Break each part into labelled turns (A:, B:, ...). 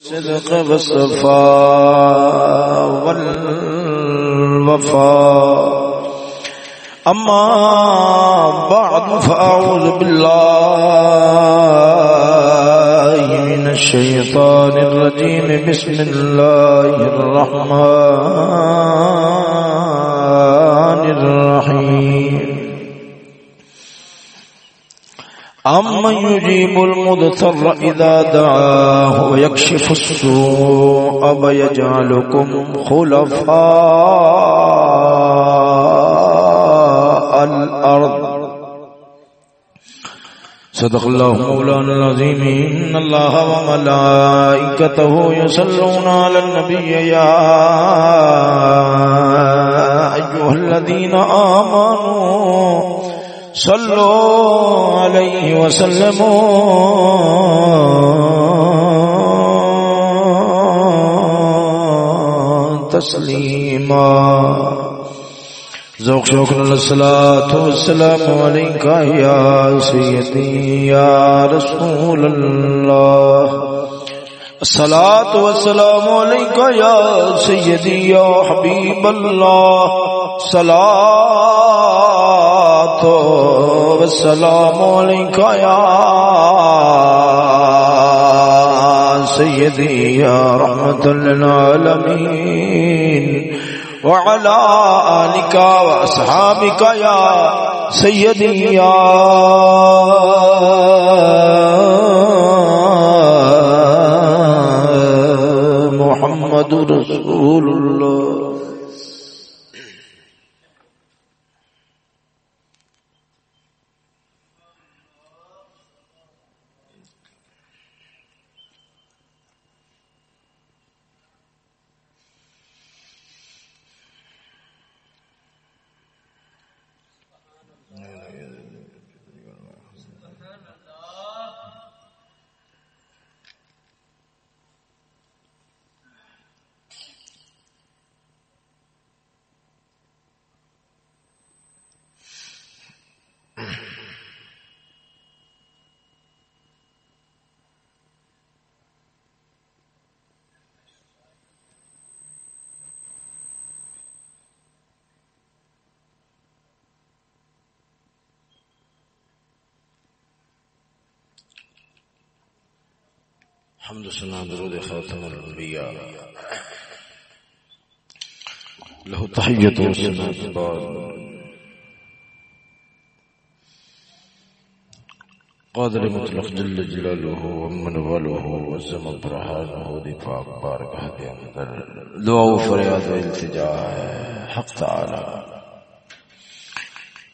A: صدق والصفاء والوفاء أما بعد فأعوذ بالله من الشيطان الرجيم بسم الله الرحمن الرحيم أمن يجيب المضطر إذا دعاه ويكشف السوء ويجعلكم خلفاء الأرض صدق الله مولانا العظيم. إن الله وملائكته يصلون على النبي يا أيها الذين آمنوا صلوا عليه وسلموا. تسليما ذوق شوق الصلاة والسلام عليك يا سيدي يا رسول الله الصلاة والسلام عليك يا سيدي يا حبيب الله صلاة والسلام عليك يا سيدي يا رحمة للعالمين وعلى آلك وأصحابك يا سيدي يا محمد رسول الله سنا درود خاتم الانبیاء. له تحیت و سنت بعد قادر مطلق جل جلاله ومن وله وزم برهانه دی پاک بارگاہ دے اندر. دعا و فریاد و التجا ہے، حق تعالی.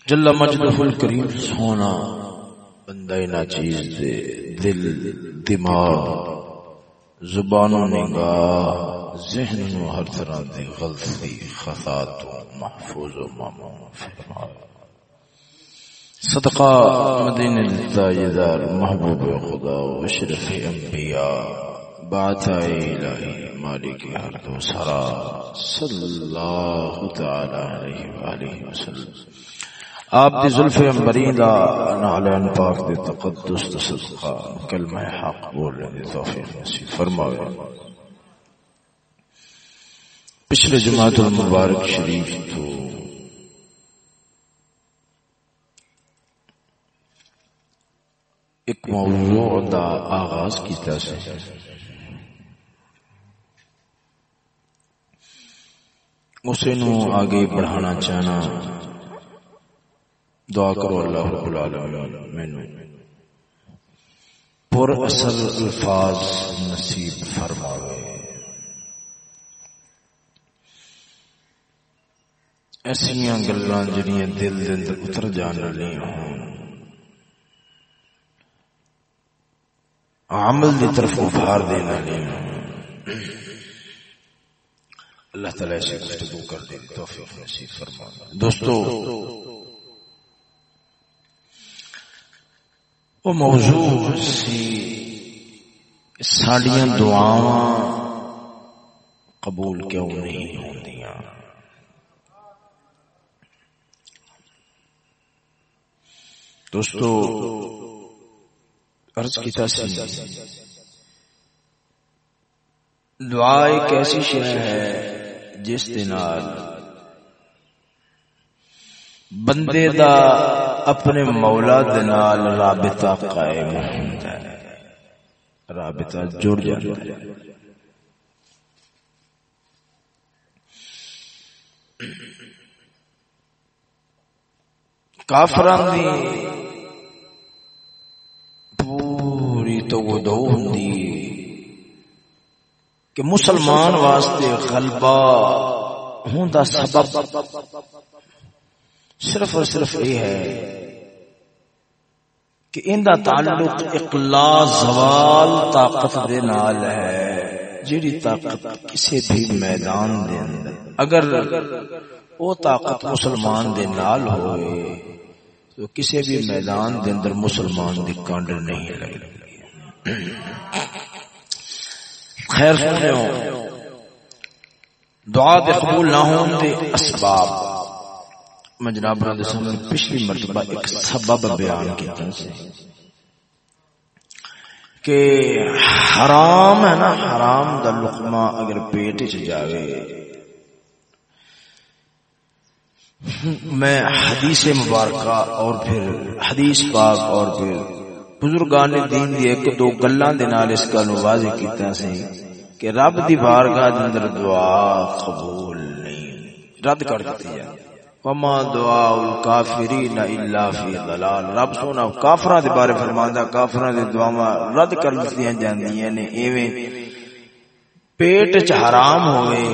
A: جل مجدہ الکریم، سونا بندہ نا چیز دے، دل، دماغ زبانوں نگاہ ذہن نو ہر طرح دی غلطی خطا تو محفوظ و مامون فرما۔ صدقہ مدین التاجدار محبوب خدا و اشرف انبیاء بات الہی مالک ہر دو سرا، صلی اللہ تعالی علیہ وآلہ وسلم۔ آپ دی ظلف امبرین دا نعلان پاک دی تقدس دا صدقہ کلمہ حق بولنے دی توفیق نصیب فرماوے۔ پچھلے جماعت المبارک شریف تو ایک موضوع دا آغاز کیتا سے اسے نو آگے بڑھانا چاہنا دعا کرو اللہ رب العالمین۔ پر اثر الفاظ نصیب فرماوے۔ ایسا گلا جڑیاں دل دے اندر اتر جان والی ہوں۔ عمل دی طرف ابھار دینا والی ہوں۔ اللہ تعالی سے گفتگو کر دے، توفیق نصیب فرما دوستو وہ موضوع سی ساڈیاں دعاواں قبول کیوں نہیں ہوندیاں؟ دوستو، عرض کیتا سی، دعا ایک ایسی شہ ہے جس دنال بندے دا اپنے مولا دنال رابطہ قائم ہوتا ہے۔ رابطہ جڑ جاتا ہے۔ کافران دی پوری تو وہ دو ہوں کہ مسلمان واسطے غلبہ ہوں سبب صرف اور صرف یہ ہے کہ ان دا تعلق اقلا زوال طاقت دے نال ہے، جیڑی طاقت کسی بھی میدان دے اندر، اگر وہ طاقت مسلمان دے نال ہوئے، تو کسی بھی میدان دے اندر مسلمان دی کانڈ نہیں لگے۔ خیر سننے ہو دعا دے قبول نہ ہون دے اسباب۔ میں جناب رہا دے سامنے پچھلی مرتبہ ایک سبب بیان کیتا سے کہ حرام ہے نا، حرام دا لقمہ اگر پیٹ چ جاوے۔ میں حدیث مبارکہ اور پھر حدیث پاک اور پھر بزرگان دین دی ایک دو گلاں دے نال اس کا واضح کیتا سی کہ رب دی بارگاہ دے اندر دعا قبول نہیں، رد کر دتی ہے۔ وما دعاء الکافرین الا فی ضلال. رب سونا، کافراں دے بارے فرماندا، کافراں دی دعاواں رد کر دتیاں جاندیاں نے، ایویں پیٹ چ حرام ہوئے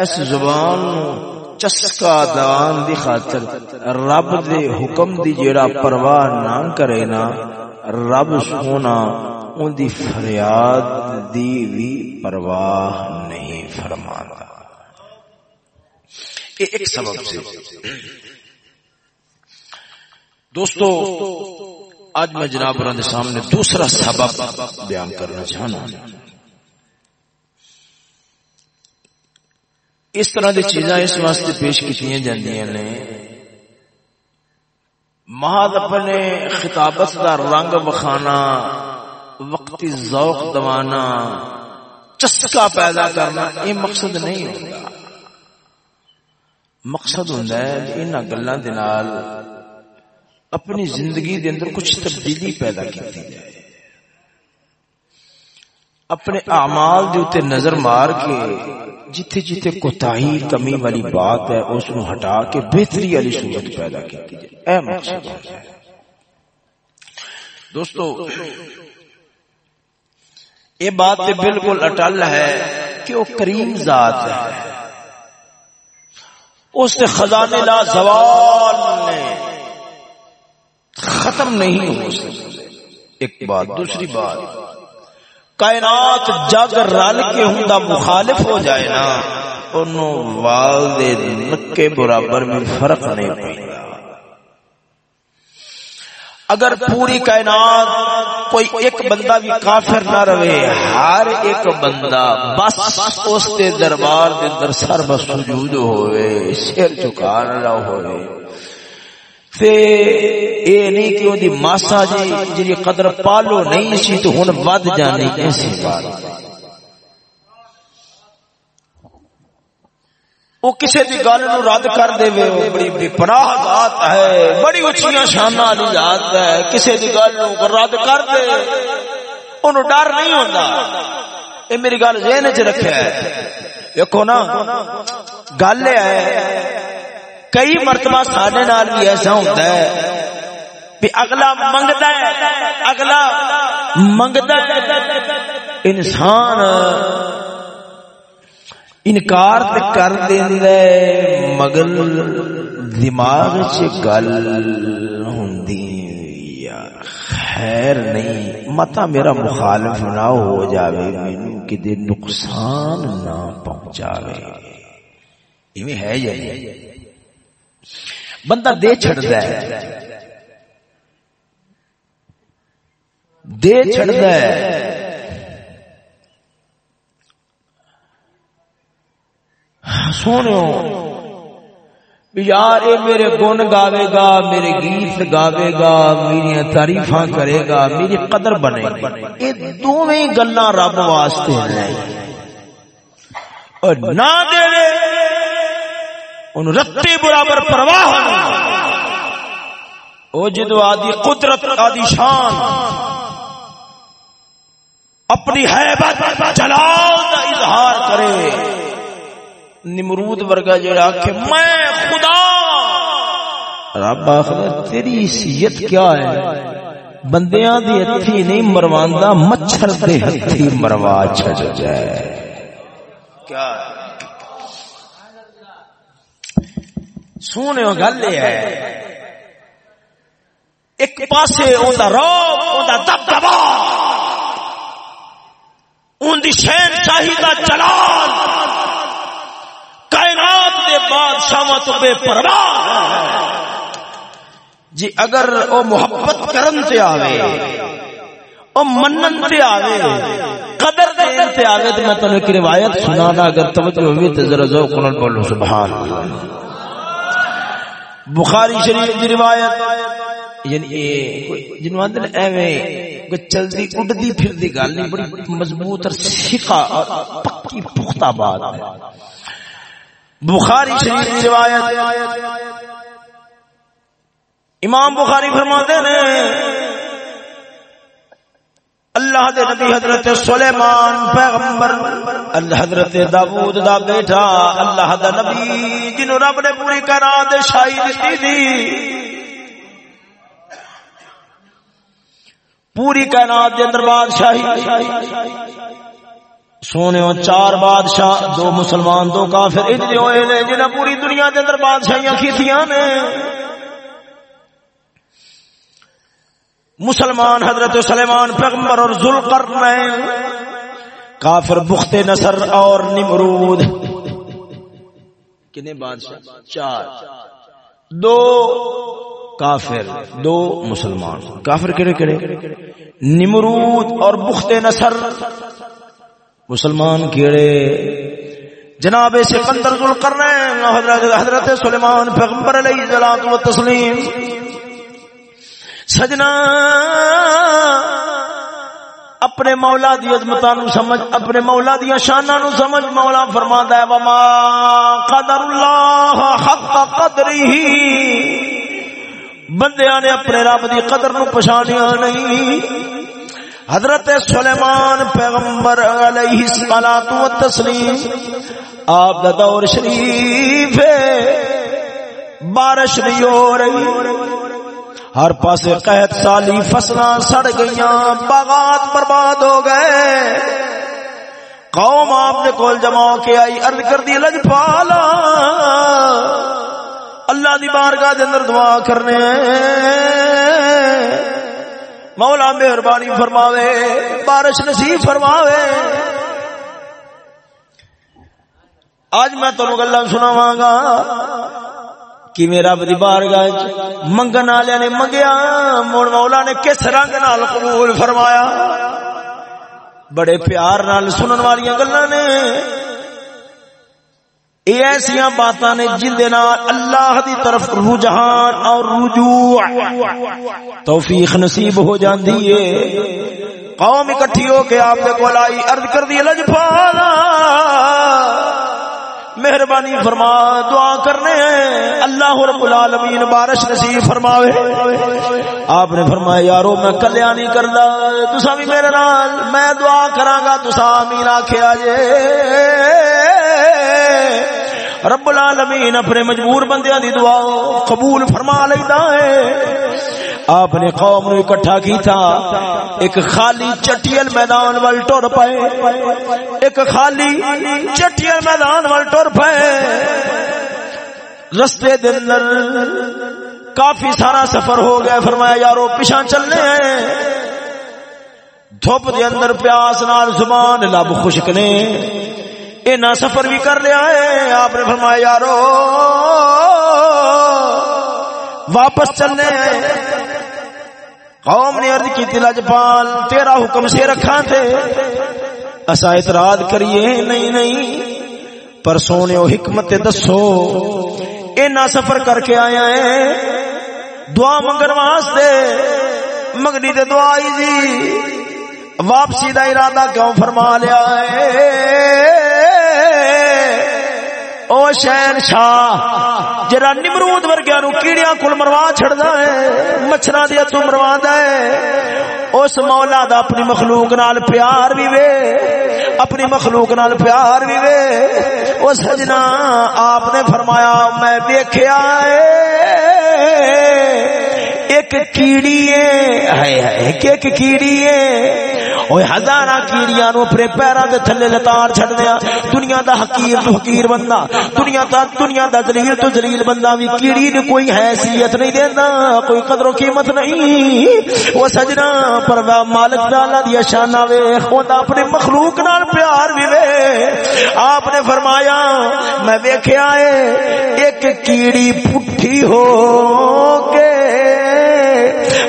A: اس زبان چسکا دان دی خاطر رب دے حکم دی جیڑا پرواہ نہ کرے نا، رب سونا ان دی فریاد دی بھی پرواہ نہیں فرمانا ایک سبب سے۔ دوستو آج میں جناب رند سامنے دوسرا سبب بیان کرنا چاہنا اس طرح دی چیزاں اس واسطے پیش کی جاندیاں نے۔ محض اپنے خطابت دا رنگ بخانا وقتی ذوق دوانا چسکا پیدا کرنا یہ مقصد نہیں ہوتا مقصد ہوتا ہے ان گلوں اپنی زندگی دے اندر کچھ تبدیلی پیدا کی جائے۔ اپنے اعمال دے اوتے نظر مار کے جتھے جتھے کوتاہی کمی والی بات ہے، اس نو ہٹا کے بہتری والی صورت پیدا کی جائے۔ اے مقصد ہے۔ دوستو، یہ بات بالکل اٹل ہے کہ وہ کریم ذات ہے۔ اس خزانے لا زوال نے ختم نہیں ہو سکتے ایک بات، دوسری بات۔ کائنات جگ رل کے ہوں مخالف ہو جائے نا، انہوں والد نکے برابر میں فرق نہیں پڑے اگر پوری کائنات کوئی ایک بندہ بھی کافر نہ رہے، ہر ایک بندہ بس اس کے دربار کے اندر سر بسجود ہوئے، سر چکا رہا ہوئے۔ تے اے نہیں کہ وہ ماسا جی جی قدر پالو نہیں سی تو ہن ود جانی ایسی بات۔ وہ کسی بھی گل نو رد کر دے وہ بڑی بے پناہ ذات ہے، بڑی اچھی شان والی ذات ہے کسی بھی گل نو رد کر دے۔ اونوں ڈر نہیں ہوندا۔ اے میری گل ذہن وچ رکھیا ہے دیکھو نا، گل یہ ہے، کئی مرتبہ ساڈے نال بھی ایسا ہوندا ہے کہ اگلا منگدا ہے، اگلا منگدا ہے۔ انسان انکار تے کر دیندا مگر دماغ چ گل ہوندی یا خیر نہیں، متا میرا مخالف نہ ہو جاوے، مینوں کدے نقصان نہ پہنچاوے۔ ایویں ہے یا نہیں؟ بندہ دے چھڑدا ہے۔ دے چھڑدا ہے۔ سونے یار، اے میرے گن گاوے گا، میرے گیت گاوے گا میری تعریف کرے گا، میری قدر بنے گی۔ یہ دونوں گلا رب واسطے ہیں اور نہ دے ان رتی برابر پرواہ او جدو آدی قدرت آدی شان۔ اپنی حیبت جلال کا اظہار کرے۔ نمرود ورگا جڑا کہ میں خدا! رب آخر تیری حیثیت کیا ہے؟ بندیاں دی ہتھی نہیں مرواندا مچھر دے ہتھی مروا چھڑ جائے۔ کیا؟ سونے گل ہے ایک پاسے اوندا روب اوندا دبدبا اون دی شہن شاہی دا جلال۔ دے بادشاہ تو بے پرواہ جی اگر او محبت کرن تے آوے، او منن تے آوے، قدر دین تے آوے تے میں تانوں ایک روایت سنانا، اگر توجہ ہوئی تے ذرا ذوق نال بولو، سبحان اللہ۔ بخاری شریف دی روایت یعنی جنوں اندر ایویں کوئی چلدی اڑدی پھردی گل نہیں، بڑی مضبوط اور سکھا اور پکی پختہ بات ہے۔ بخاری شریف روایت۔ امام بخاری فرماتے ہیں اللہ دے نبی حضرت سلیمان پیغمبر اللہ حضرت داود دا بیٹا اللہ دا نبی جنہوں رب نے پوری کائنات شاہی دتی دی۔ پوری کائنات دے اندر بادشاہی۔ سونے چار بادشاہ، دو مسلمان، دو کافر اتنے ہوئے نے جنہیں پوری دنیا دے اندر بادشاہیاں کیتیاں نے۔ مسلمان حضرت سلیمان، پیغمبر اور ذوالقرنین۔ کافر بخت نصر اور نمرود۔ کتنے بادشاہ؟ چار۔ دو کافر، دو مسلمان۔ کافر کڑے کڑے نمرود اور بخت نصر۔ مسلمان کیڑے۔ جناب سکندر ذوالقرنین حضرت حضرت سلیمان پیغمبر علیہ الصلوۃ والتسلیم۔ سجنا اپنے مولا دی عظمتاں نو سمجھ، اپنے مولا دی شاناں نو سمجھ۔ مولا فرماندا ہے، وما قدر اللہ حق قدرہ بندیاں نے اپنے رب دی قدر نو پہچانیا نہیں۔ حضرت سلیمان پیغمبر علیہ الصلوۃ والتسلیم، آپ دا دور شریف ہے، بارش نہیں ہو رہی، ہر پاسے قحط سالی فصل سڑ گئی باغات برباد ہو گئے۔ قوم آپ نے کول جمع کے آئی ارد کر دی لج پالا اللہ دی بارگاہ دے اندر دعا کرنے۔ مولا مہربانی فرماوے، بارش نصیب فرماوے۔ آج میں تمہیں گلا سناواں گا کہ میرا بدی بارگاہ منگن والے نے منگیا، مڑ مولا نے کس رنگ نال قبول فرمایا۔ بڑے پیار نال سنن والی گلا نے۔ یہ ایسا باتاں نے جن اللہ دی طرف رجحان اور رجوع. توفیق نصیب ہو جاندی ہے۔ قوم اکٹھی ہو کے آپ کو لائی ارد کر دی لجپالا مہربانی فرما، دعا کرنے۔ ہیں اللہ رب العالمین بارش نصیب فرماوے۔ آپ نے فرمایا، یارو، میں کلیا نہیں کردا تسا بھی میرے نال، میں دعا کراں گا تسا امین آکھیا جے۔ رب العالمین، اپنے مجبور بندیاں دی دعا قبول فرما لیندا ہے۔ آپ نے قوم نو اکٹھا کی تھا ایک خالی چٹیل میدان وال ٹر پائے۔ ایک خالی چٹیل میدان وال ٹر پائے۔ رستے دن کافی سارا سفر ہو گیا۔ فرمایا، یارو، پیچھا چلنے ہیں۔ دھوپ دے اندر پیاس نال زبان لب خشک نے۔ اینا سفر بھی کر لیا ہے۔ آپ نے فرمایا، یارو، واپس چلنے قوم نے عرض کی تلج پال تیرا حکم سے رکھا تھے۔ اسا اعتراض کریے، نہیں نہیں، پر سونے حکمت دسو۔ اینا سفر کر کے آیا ہے۔ دعا منگن واسطے۔ مگنی تے دعا ہی دی۔ واپسی دا ارادہ کیوں فرما لیا ہے؟ او شہن شاہ جرا نمرود ورگیا نو کیڑیاں کول مروا چھڑدا ہے، مچھراں دی تو مروا ہے۔ اس مولا دا اپنی مخلوق نال پیار بھی وے، اپنی مخلوق نال پیار بھی وے۔ او سجنا، آپ نے فرمایا، میں دیکھیا اے ایک کیڑی ہے۔ ایک کیڑی ہے۔ اوے ہزاراں کیڑیاں نو اپنے پیراں دے تھلے لتار چھڈ دیا دنیا دا حقیر تو حقیر بندہ، دنیا دا دنیا دا ذلیل تو ذلیل بندہ وی کیڑی نو کوئی حیثیت نہیں دیندا، کوئی قدر و قیمت نہیں۔ او سجنا پر مالک دا اللہ دی شان وے خدا اپنے مخلوق نال پیار وی وے۔ آپ نے فرمایا، میں ویکھیا اے ایک کیڑی پٹھی ہو کے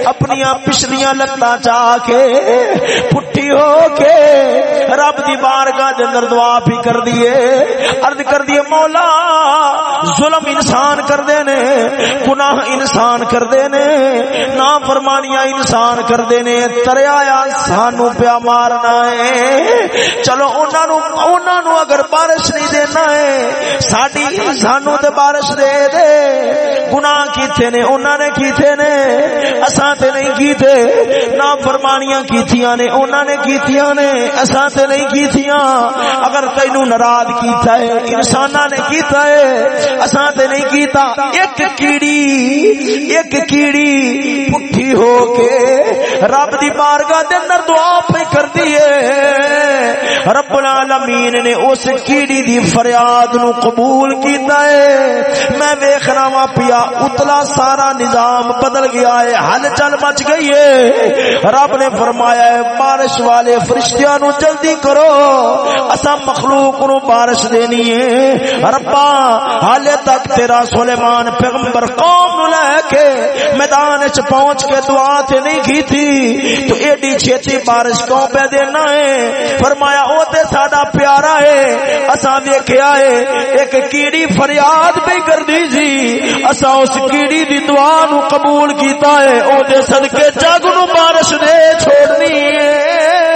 A: اپنی پچھلیاں لتاں چا کے پٹھی ہو کے رب دی بارگاہ دے اندر دعا بھی کر دیے عرض کر دیے مولا ظلم انسان کر دے نے گناہ انسان کر دے نے نا فرمانیاں انسان کر دے نے تریایا سانو پیا مارنا ہے۔ چلو انہاں نو انہاں نو اگر بارش نہیں دینا ہے، ساڈی سانو تے بارش دے دے۔ گناہ کیتے نے، انہاں نے کیتے نے، اساں تے نہیں کیتے۔ نا فرمانیاں کیتیاں نے، انہاں نے کیتیاں نے، اساں تے نہیں کیتیاں۔ اگر تینو ناراض کیتا ہے، انساناں نے کیتا ہے اساں تے نہیں کیتا۔ ایک کیڑی ایک کیڑی پٹھی ہو کے رب دی بارگاہ دے اندر دعا پہ کردی ہے۔ رب العالمین نے اس کیڑی دی فریاد نو قبول کیتا ہے۔ میں ویکھنا وا پیا، اتلا سارا نظام بدل گیا ہے، ہل چل بچ گئی ہے۔ رب نے فرمایا ہے، بارش والے فرشتیاں نو جلدی کرو۔ اسا مخلوق نو بارش دینی ہے۔ ربا حالے تک تیرا سلیمان پیغمبر قوم لے کے میدان وچ پہنچ کے دعا تے نہیں کی تھی تو ایڈی چھتی بارش کو پہ دینا ہے؟ فرمایا، او تے ساڈا پیارا ہے اسا ویکھیا ہے، ایک کیڑی فریاد پہ کر دی سی اسا اس کیڑی دی دعا نو قبول کیتا ہے، او دے صدقے جگ نو بارش دے چھوڑنی ہے۔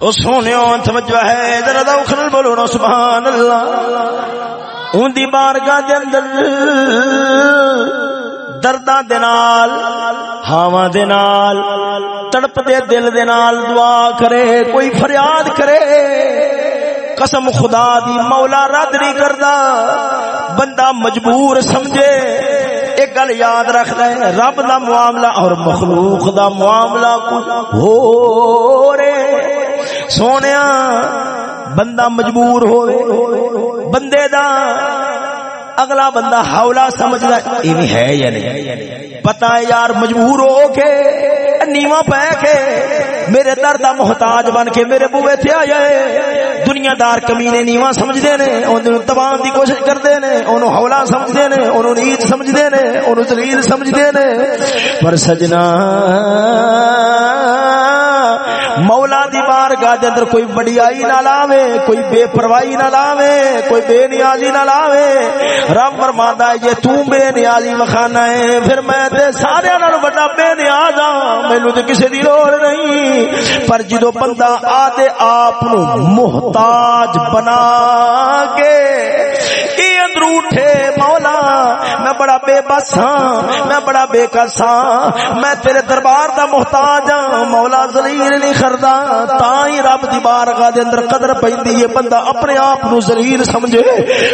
A: او سونے توجہ ہے، ذرا دوخ نال بولو نا سبحان اللہ اون دی بارگاہ دے اندر، درداں دے نال، ہاواں دے نال، تڑپ دے دل دے نال دعا کرے، کوئی فریاد کرے۔ قسم خدا دی، مولا رد نہیں کردا، بندہ مجبور سمجھے۔ ایک گل یاد رکھدا ہے، رب دا معاملہ اور مخلوق دا معاملہ کچھ ہو رے سونے بندہ مجبور ہوئے، بندے دا اگلا بندہ ہولا سمجھدا ہے یا نہیں؟ پتا ہے یار مجبور ہو کے، نیواں پہ کے، میرے درد دا محتاج بن کے میرے بوے تھے آئے دنیا دار کمینے نیواں سمجھدے نے اونوں دبان دی کوشش کردے نے اونوں ہولا سمجھدے نے اونوں نیچ سمجھدے نے اونوں ذلیل سمجھدے نے پر سجنا مولا دی بارگاہ دے اندر کوئی بڑیائی نہ لاوے، کوئی بے پرواہی نہ لاوے، کوئی بے نیازی نہ لاوے۔ رب فرماندا ہے جے تو بے نیازی وکھانا ہے۔ پھر میں تے سارے نال بڑا بے نیاز ہاں مینوں تے کسے دی لوڑ نہیں۔ پر جدوں بندہ آدے آپ نو محتاج بنا کے اے اندر اٹھے مولا، میں بڑا بے بس ہاں میں بڑا بے کس ہاں میں تیرے دربار دا محتاج ہاں مولا ذلیل نہیں کردا تا ہی رب دی بارگاہ دے اندر قدر پیندی ہے، بندہ اپنے آپ نو ذلیل سمجھے،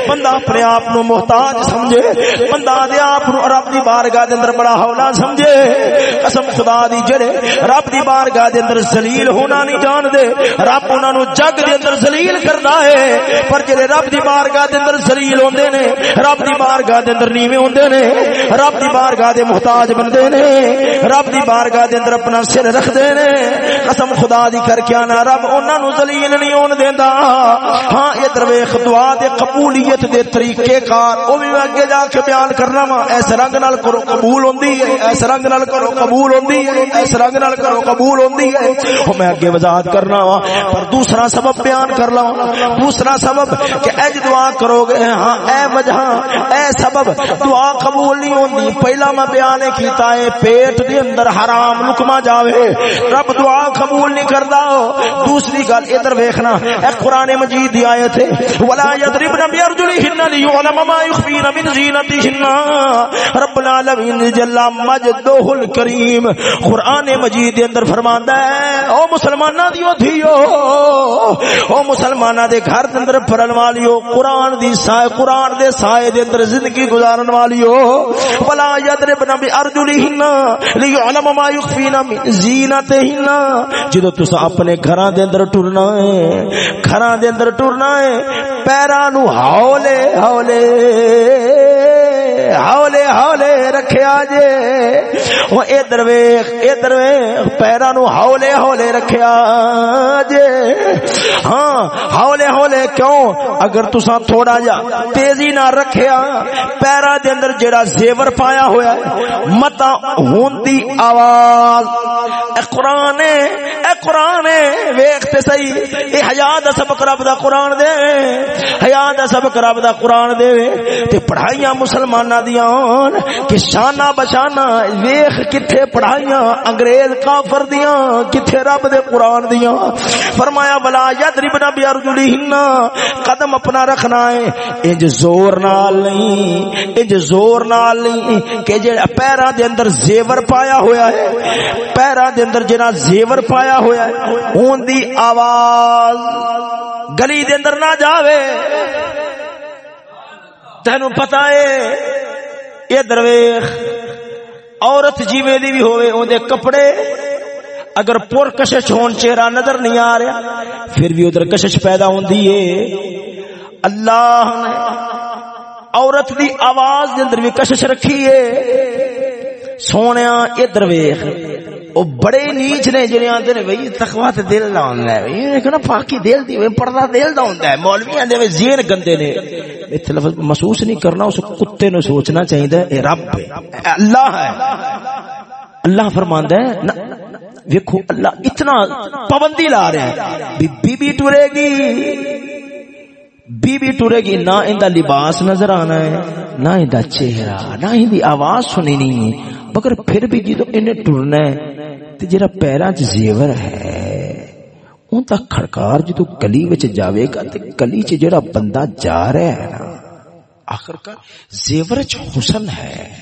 A: بندہ اپنے آپ نو محتاج سمجھے، بندہ دے آپ نو رب دی بارگاہ دے اندر بڑا ہولا سمجھے۔ قسم خدا دی جڑے، رب دی بارگاہ دے اندر ذلیل ہونا نہیں جان دے رب انہاں نو جگ دے اندر ذلیل کردا ہے، پر جڑے رب دی بارگاہ دے اندر ذلیل ہوندے نے، رب دی بارگاہ دے اندر نیویں ہوندے نے، رب دی بارگاہ دے محتاج بندے نے، رب دی بارگاہ دے اندر اپنا سر رکھدے نے۔ قسم خدا دی کر کے انا رب انہاں نو ذلیل نہیں ہون دیندا۔ ہاں ادھر ویکھ، دعا دے قبولیت دے طریقے کار، او بھی اگے جا کے بیان کرنا وا۔ اس رنگ نال کرو قبول ہوندی ہے اس رنگ نال کرو قبول ہوندی ہے اس رنگ نال کرو قبول ہوندی ہے۔ او میں اگے وضاحت کرنا وا، پر دوسرا سبب بیان کر لواں دوسرا سبب کہ اج دعا کرو گے اے وجہ اے سبب،
B: دعا قبول نہیں ہوندی۔ پہلا میں بیان کیتا ہے، پیٹ دے اندر حرام لقمہ جاوے۔ رب دعا قبول نہیں کردا۔ دوسری گل ادھر ویکھنا۔ اے قران مجید دی ایت ہے، ولا یضربن بیرجلہن لیعلم ما یخفین من زینتہن رب العالمین جل مجدہ الکریم۔ قران مجید دے اندر فرماندا ہے، او مسلماناں دیو تھیو او مسلماناں دے گھر دے اندر پڑھن والیو قران دی سائے قرآن دے سائے دے اندر زندگی گزارن والی والیو. ولا یضربن بیرجلہن لیعلم ما یخفین من زینتہن جدو تسا اپنے گھراں دے اندر ٹرنا ہے، گھراں دے اندر ٹرنا ہے، پیراں نو ہولے ہولے ہولے ہولے رکھیا جے۔ او ادھر ویکھ ادھر ویکھ پیراں نو ہولے ہولے رکھیا جے۔ ہاں ہولے ہولے کیوں؟ اگر تسا تھوڑا جا تیزی نہ رکھیا، پیراں دے اندر جڑا زیور پایا ہویا ہے متا ہوندی آواز۔ اے قرآن اے قرآن ویکھ تے صحیح۔ اے حیا دا سبق رب دا قرآن دے۔ حیا دا سبق رب دا قرآن دے۔ تے پڑھائیاں مسلماناں دیاں کہ شانہ بشانہ ویکھ کتھے پڑھائیاں، انگریز کافر دیاں کتھے رب دے قرآن دیاں فرمایا، بلا یضربنا بیارجلہن قدم اپنا رکھنا ہے۔ انج زور نال نہیں، انج زور نال نہیں، کہ جڑا پیراں دے اندر زیور پایا ہویا ہے، پیراں دے اندر جڑا زیور پایا ہویا ہے، اون دی آواز گلی دے اندر نہ جاوے۔ تینو پتہ ہے اے درویش، عورت جیویں دی بھی ہوئے اون دے کپڑے، اگر پور کشش ہون چہرہ نظر نہیں آ رہا، پھر بھی ادھر کشش پیدا ہوندی ہے اللہ نے عورت دی آواز دے اندر بھی کشش رکھی ہے سونیا ادھر ویکھ او بڑے نیچ نے جڑے آندے نے بھئی تقوی تے دل دا ہوندا ہے بھئی۔ کہنا پاکی دل دی پردہ دل دا ہوندا ہے۔ مولویاں دے ذہن گندے نے۔ ایتھے لفظ محسوس نہیں کرنا اس کتے نو سوچنا چاہیے اے رب ہے۔ اے اللہ ہے۔ اللہ فرماندا ہے ویکھو اللہ اتنا پابندی لا رہا ہے بی بی, بی ٹرے گی۔ بی بی ٹرے گی نہ اندا لباس نظر آنا ہے نہ اندا چہرہ نہ اندی آواز سنی نہیں مگر پھر بھی جی جدو انہیں ٹرنا ہے، تے جڑا پیراں چ زیور ہے اون دا کھڑکار جی جدو گلی وچ جاوے گا، تے گلی چ جڑا بندہ جا رہا ہے نا آخر کا زیور چ حسن ہے۔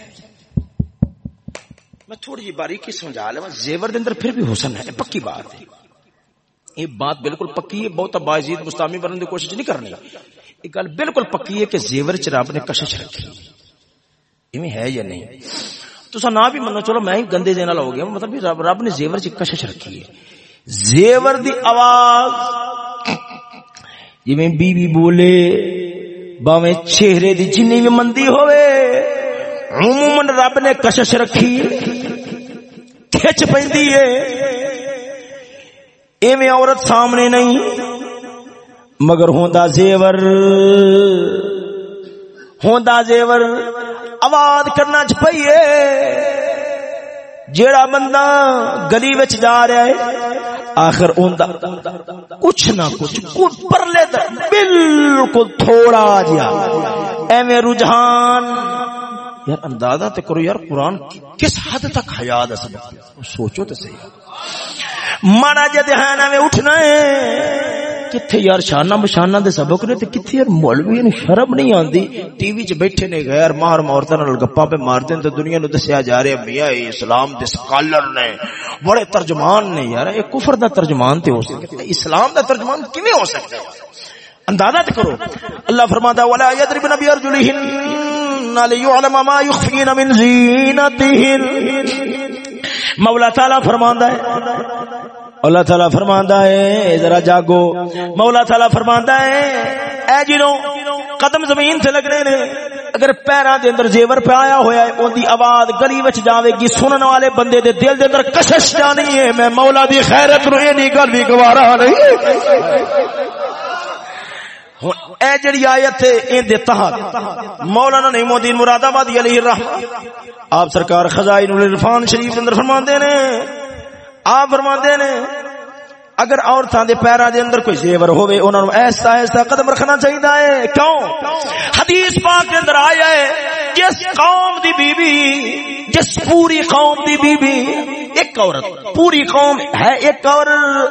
B: میں تھوڑی جی باریکی سمجھا لے زیور دے اندر پھر بھی حسن ہے، پکی بات ہے۔ یہ بات بالکل پکی ہے، بہت باعزید مستامی بننے کی کوشش نہیں کرنی۔ یہ گل بالکل پکی ہے کہ زیور چ رب نے کشش رکھی۔ ایویں ہے یا نہیں؟ تو نہ بھی منو، چلو میں ہی گندے دینا ہو گیا مطلب رب رب نے زیور چ کشش رکھی ہے۔ زیور دی آواز۔ جی بی بی بولے، باویں چہرے دی جنی بھی مندی ہوئے عموماً رب نے کشش رکھی کھچ پی ایویں عورت سامنے نہیں، مگر ہوندا زیور۔ ہوندا زیور۔ آواز کرنا چپئیے جیڑا بندہ گلی وچ جا رہا ہے، آخر اوندا کچھ نہ کچھ پرلے بالکل تھوڑا جیا۔ ایویں رجحان۔ یار اندازہ تے کرو یار، قرآن کس حد تک حیا دا سبق سوچو تے صحیح۔ ماڑا جے دھیان میں اٹھنا ہے کتھے یار شانہ بشانہ دے سبق نے تے کتھے یار مولوی نو شرم نہیں آندی ٹی وی چ بیٹھے نے غیر مار عورتاں نال گپاں پہ مار دین تے دنیا نو دسیا جا رہا میاں اسلام دے سکالر نے بڑے ترجمان نے یار اے کفر دا ترجمان تے ہو سکتا اسلام دا ترجمان کیویں ہو سکتا ہے اندازہ کرو اللہ فرماتا ولا یضربن بیرجلہن لیعلم ما یخفین من زینتہن مولا تعالی فرماندا ہے۔ اللہ تعالی فرماندا ہے، ذرا جاگو۔ مولا تعالی فرماندا ہے، اے جنوں قدم زمین تے لگنے نے اگر پیراں دے اندر زیور پایا ہویا ہے، اون دی آواز گلی وچ جاوے گی، سنن والے بندے دے دل دے اندر کشش جانی ہے۔ میں مولا دی خیرت نو اینی گل بھی گوارا نہیں۔ اے جڑی آیت ہے، ان دے تحت۔ مولانا نعیم الدین مراد آبادی علیہ الرحمہ آپ سرکار خزائن العرفان شریف اندر فرماندے نے، آپ فرماندے نے، اگر عورتاں دے پیراں دے اندر کوئی زیور ہوے انہاں نوں ایسا ایسا قدم رکھنا چاہیدا ہے۔ کیوں؟ حدیث پاک دے اندر آیا ہے، جس قوم دی بی بی جس پوری قوم دی بی بی ایک عورت، پوری قوم ہے ایک اور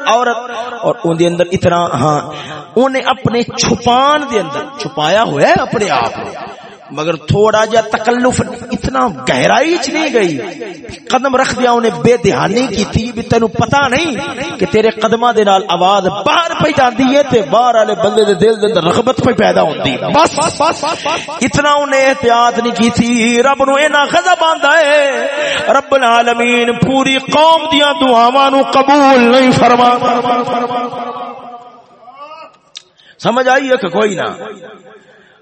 B: عورت، اور ان دے اندر اتنا ہاں انہیں اپنے چھپان دے اندر چھپایا ہوا ہے، اپنے آپ مگر تھوڑا جا تکلف اتنا گہرائی چ نہیں گئی قدم رکھ دیا انہیں بے دہانی کی تھی بھی تینو پتا نہیں کہ تیرے قدمہ دے نال آواز باہر پہ جاندی ہے تے باہر والے بندے دے دل دے اندر رغبت پہ پیدا ہوندی بس، اتنا انہیں احتیاط نہیں کی تھی۔ رب نو اینا غضب آندا ہے۔ رب العالمین پوری قوم دیاں دعاواں نو قبول نہیں فرما۔ سمجھ آئی ہے کہ کوئی نہ؟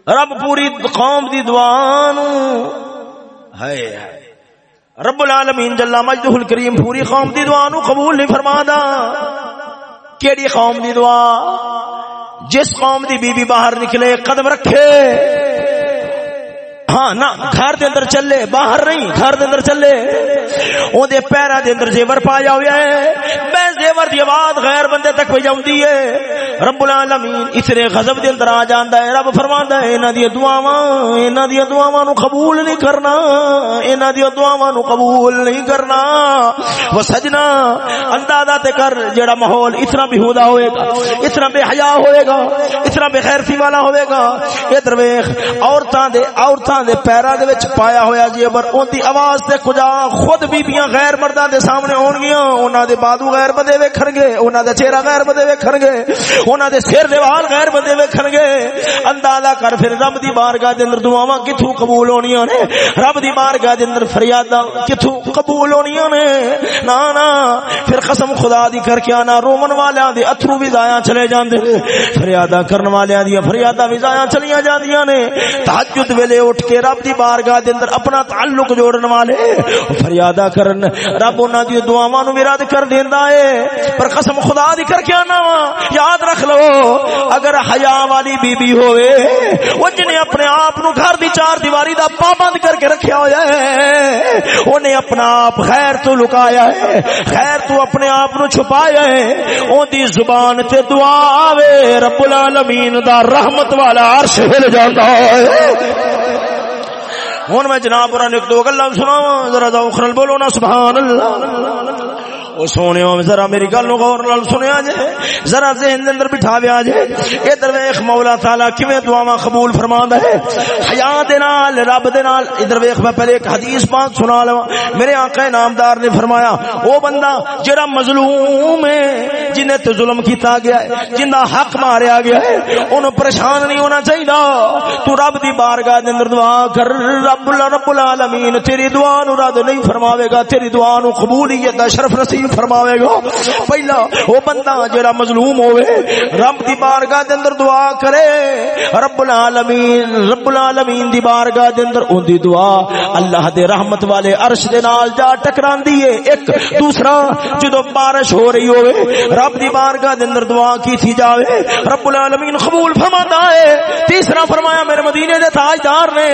B: رب پوری قوم دی دعا نو ہے رب العالمین جل مجدہ الکریم پوری قوم دی دعا نو قبول نہیں فرمادا کیڑی قوم دی دعا؟ جس قوم دی بی بی باہر نکلے، قدم رکھے۔ ہاں نہ، گھر دے اندر چلے، باہر نہیں، گھر دے اندر چلے۔ او دے پیرا دے اندر زیور پایا ہویا ہے۔ میں زیور دی آواز غیر بندے تک پہ ہے۔ رب العالمین اتنے غضب دے اندر آ جاندا ہے۔ رب فرماندا ہے، انہاں دی دعاواں، انہاں دی دعاواں نو قبول نہیں کرنا۔ انہاں دی دعاواں نو قبول نہیں کرنا۔ وہ سجنا اندازہ تے کر جڑا ماحول اتنا بھی بیہودہ ہوئے گا اتنا بے حیا ہوئے گا اتنا بے خیرتی والا ہوئے گا۔ ادھر ویکھ عورتاں دے، عورتاں دے پیرا دے وچ پایا ہویا جی پر اون دی آواز تے کجا خود بیبییاں غیر مرداں دے سامنے ہون گیاں انہاں دے بادو غیر بندے ویکھن گے انہاں دا چہرہ غیر بندے ویکھن گے انہاں دے سر دے وال غیر بندے ویکھن گے۔ اندازہ کر پھر رب دی بارگاہ دے اندر دعاواں کتھوں قبول ہونیاں نے؟ رب دی بارگاہ دے اندر فریاداں کتھوں قبول ہونیاں نے؟ نا نا، پھر قسم خدا دی کر کے انا رومن والیاں دے اتھرو بھی ضائع چلے جاندے۔ فریاداں کرن والیاں دی فریاداں بھی ضائع چلیاں جاندیاں نے۔ تہجد ویلے اٹھ کے رب دی بارگاہ دے اندر اپنا تعلق جوڑن والے۔ فریادہ کرن۔ رب انہاں دی دعاواں نو میراد کر دیندا ہے پر قسم خدا دی کر کے انا یاد رکھ لو، اگر حیا والی بی بی ہوئے او جنے اپنے آپ نو گھر دی چار دیواری دا پابند کر کے رکھیا ہویا ہے اونے اپنا آپ خیر تو لکایا ہے، خیر تو اپنے آپ نو چھپایا ہے۔ اون دی زبان تے دعا آوے، رب العالمین دا رحمت والا عرش ہل جاندا ہے۔ ہوں میں جناب پورا ایک دو گلا سنا ذرا ذوق بولو نا سبحان اللہ۔ او سونے ذرا میری گل غور نال سنیا جے، ذرا ذہن دے اندر بٹھاویا جے۔ ادھر ویکھ مولا تعالی کیویں دعاواں قبول فرماندا ہے۔ حیا دے نال، رب دے نال۔ ادھر ویکھ میں پہلے ایک حدیث پاک سنا لواں۔ میرے آقا نامدار نے فرمایا، او بندہ جڑا مظلوم ہے جنے تے ظلم کیتا گیا ہے جندا حق ماریا گیا ہے، اونوں پریشان نہیں ہونا چاہیے تو رب دی بارگاہ دے اندر دعا کر۔ رب رب العالمین، تیری دعا نو رد نہیں فرماوے گا، تیری دعا نو قبولیت دا شرف نصیب فرماوے گا۔ پہلا وہ بندہ جڑا مظلوم ہوئے رب دی بارگاہ دے اندر دعا کرے۔ رب العالمین رب العالمین دی بارگاہ دے اندر اون دی دعا۔ اللہ دے رحمت والے عرش دے نال جا ٹکراندی ہے ایک دوسرا جدو بارش ہو رہی ہوئے رب دی بارگاہ دے اندر دعا کی تھی جاوے۔ رب العالمین قبول فرماتا ہے تیسرا فرمایا، میرے مدینے دے تاجدار نے۔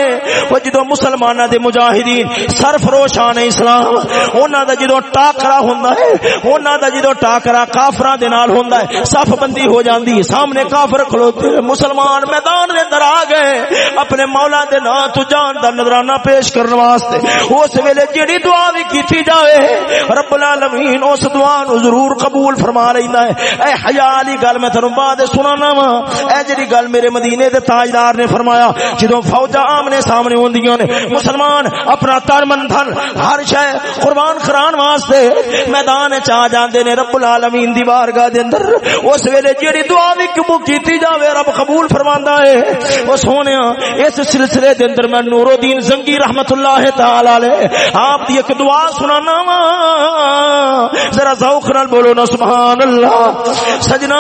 B: وہ جدو مسلمانہ دے مجاہدین سرفروشان اسلام انہاں دا جدو ٹاکرا ہوندا ہے انہاں دا جدو ٹاکرا کافراں دے نال ہوندا ہے، صف بندی ہو جاندی سامنے کافر کھلوتے مسلمان میدان دے اندر آ گئے۔ اپنے مولا دے نام تو جان دا نظرانہ پیش کرنے واسطے۔ اس ویلے جڑی دعا بھی کیتی جاوے، رب العالمین اس دعا نو ضرور قبول فرما لیندا ہے۔ اے حیا علی، گل میں تھانوں بعد سنانا وا۔ اے جڑی گل میرے مدینے دے تاجدار نے فرمایا، جدوں فوجا آمنے سامنے ہوندیاں نے، مسلمان اپنا تن، من، دھن، ہر شے قربان کران واسطے میدان میدان چ آ جاندے نے رب العالمین دی بارگاہ دے اندر۔ اس ویلے جڑی دعا وی کیوں کیتی جاوے، رب قبول فرماندا ہے۔ او سونیا، اس سلسلے دے اندر میں نور الدین زنگی رحمت اللہ تعالی علیہ آپ دی ایک دعا سنانا وا۔ ذرا ذوق نال بولو نا سبحان اللہ سجنا،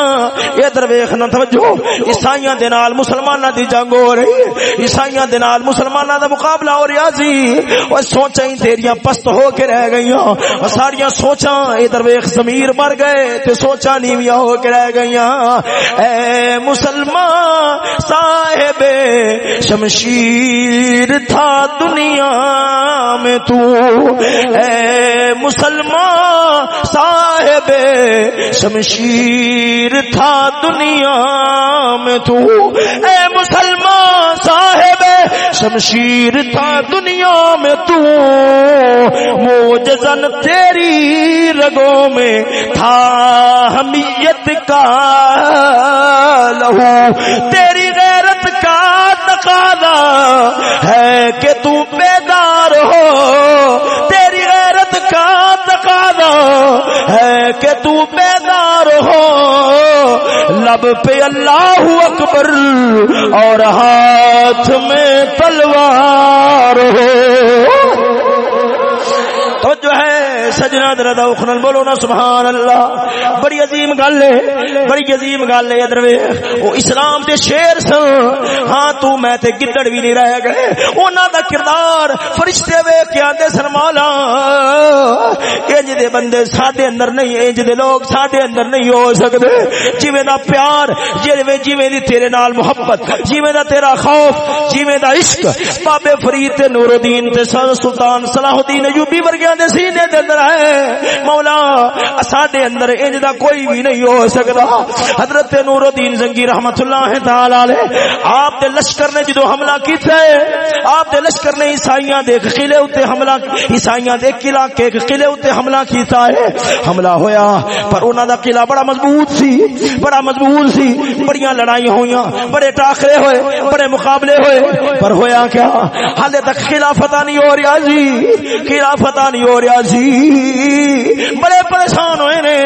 B: ادھر ویکھنا توجہ۔ عیسائیاں دے نال مسلماناں دی جنگ ہو رہی ہے۔ عیسائیاں دے نال مسلماناں دا مقابلہ ہو رہا سی۔ او سوچاں ہی تیریاں پست ہو کے رہ گئیاں۔ او ساریاں سوچاں ادھر ویکھ ضمیر مر گئے تے سوچاں نیویاں ہو کے رہ گئیاں۔ اے مسلمان صاحب شمشیر تھا دنیا میں تو۔ اے مسلمان صاحب شمشیر تھا دنیا میں تو۔ اے مسلمان صاحب شمشیر تھا دنیا میں تو۔ موجزن تیری رگوں میں تھا حمیت کا لہو۔ تیری غیرت کا تقاضا ہے کہ تو بیدار ہو۔ تیری غیرت کا تقاضا ہے کہ تو بیدار ہو۔ لب پہ اللہ اکبر اور ہاتھ میں تلوار ہو۔ تو جو ہے سجنا دردا اخنل بولو نا، سبحان اللہ۔ بڑی عظیم گل ہے، بڑی عظیم گل ہے، ادھر وہ اسلام دے شیر سن۔ ہاں تو میں تے گدڑ بھی نہیں رہ گئے۔ انہاں دا کردار فرشتے وے کے آندے سن، مولا۔ انج دے بندے ساڈے اندر نہیں، انج دے لوگ ساڈے اندر نہیں ہو سکدے۔ جویں دا پیار جویں جویں دی تیرے نال محبت جویں دا تیرا خوف جویں دا عشق۔ بابے فرید تے نور الدین تے سلطان صلاح الدین ایوبی ورگے دے سینے دے اندر ہے۔ مولا، ساڈے اندر انج دا کوئی بھی نہیں ہو سکدا۔ حضرت نور الدین زنگی رحمت اللہ تعالی علیہ، آپ دے لشکر نے جدو حملہ کیتا ہے، آپ دے لشکر نے عیسائیاں دے قلعے اوتے حملہ، عیسائیاں دے قلعہ کے قلعے اوتے حملہ کیتا ہے۔ حملہ ہویا، پر انہاں دا قلعہ بڑا مضبوط سی، بڑا مضبوط سی۔ بڑیاں لڑائی ہویاں، بڑے ٹاکرے ہوئے، بڑے مقابلے ہوئے۔ پر ہویا کیا؟ حالے تک خلافت نہیں ہو رہا جی خلافت نہیں ہو رہا جی۔ بڑے پریشان ہوئے نے۔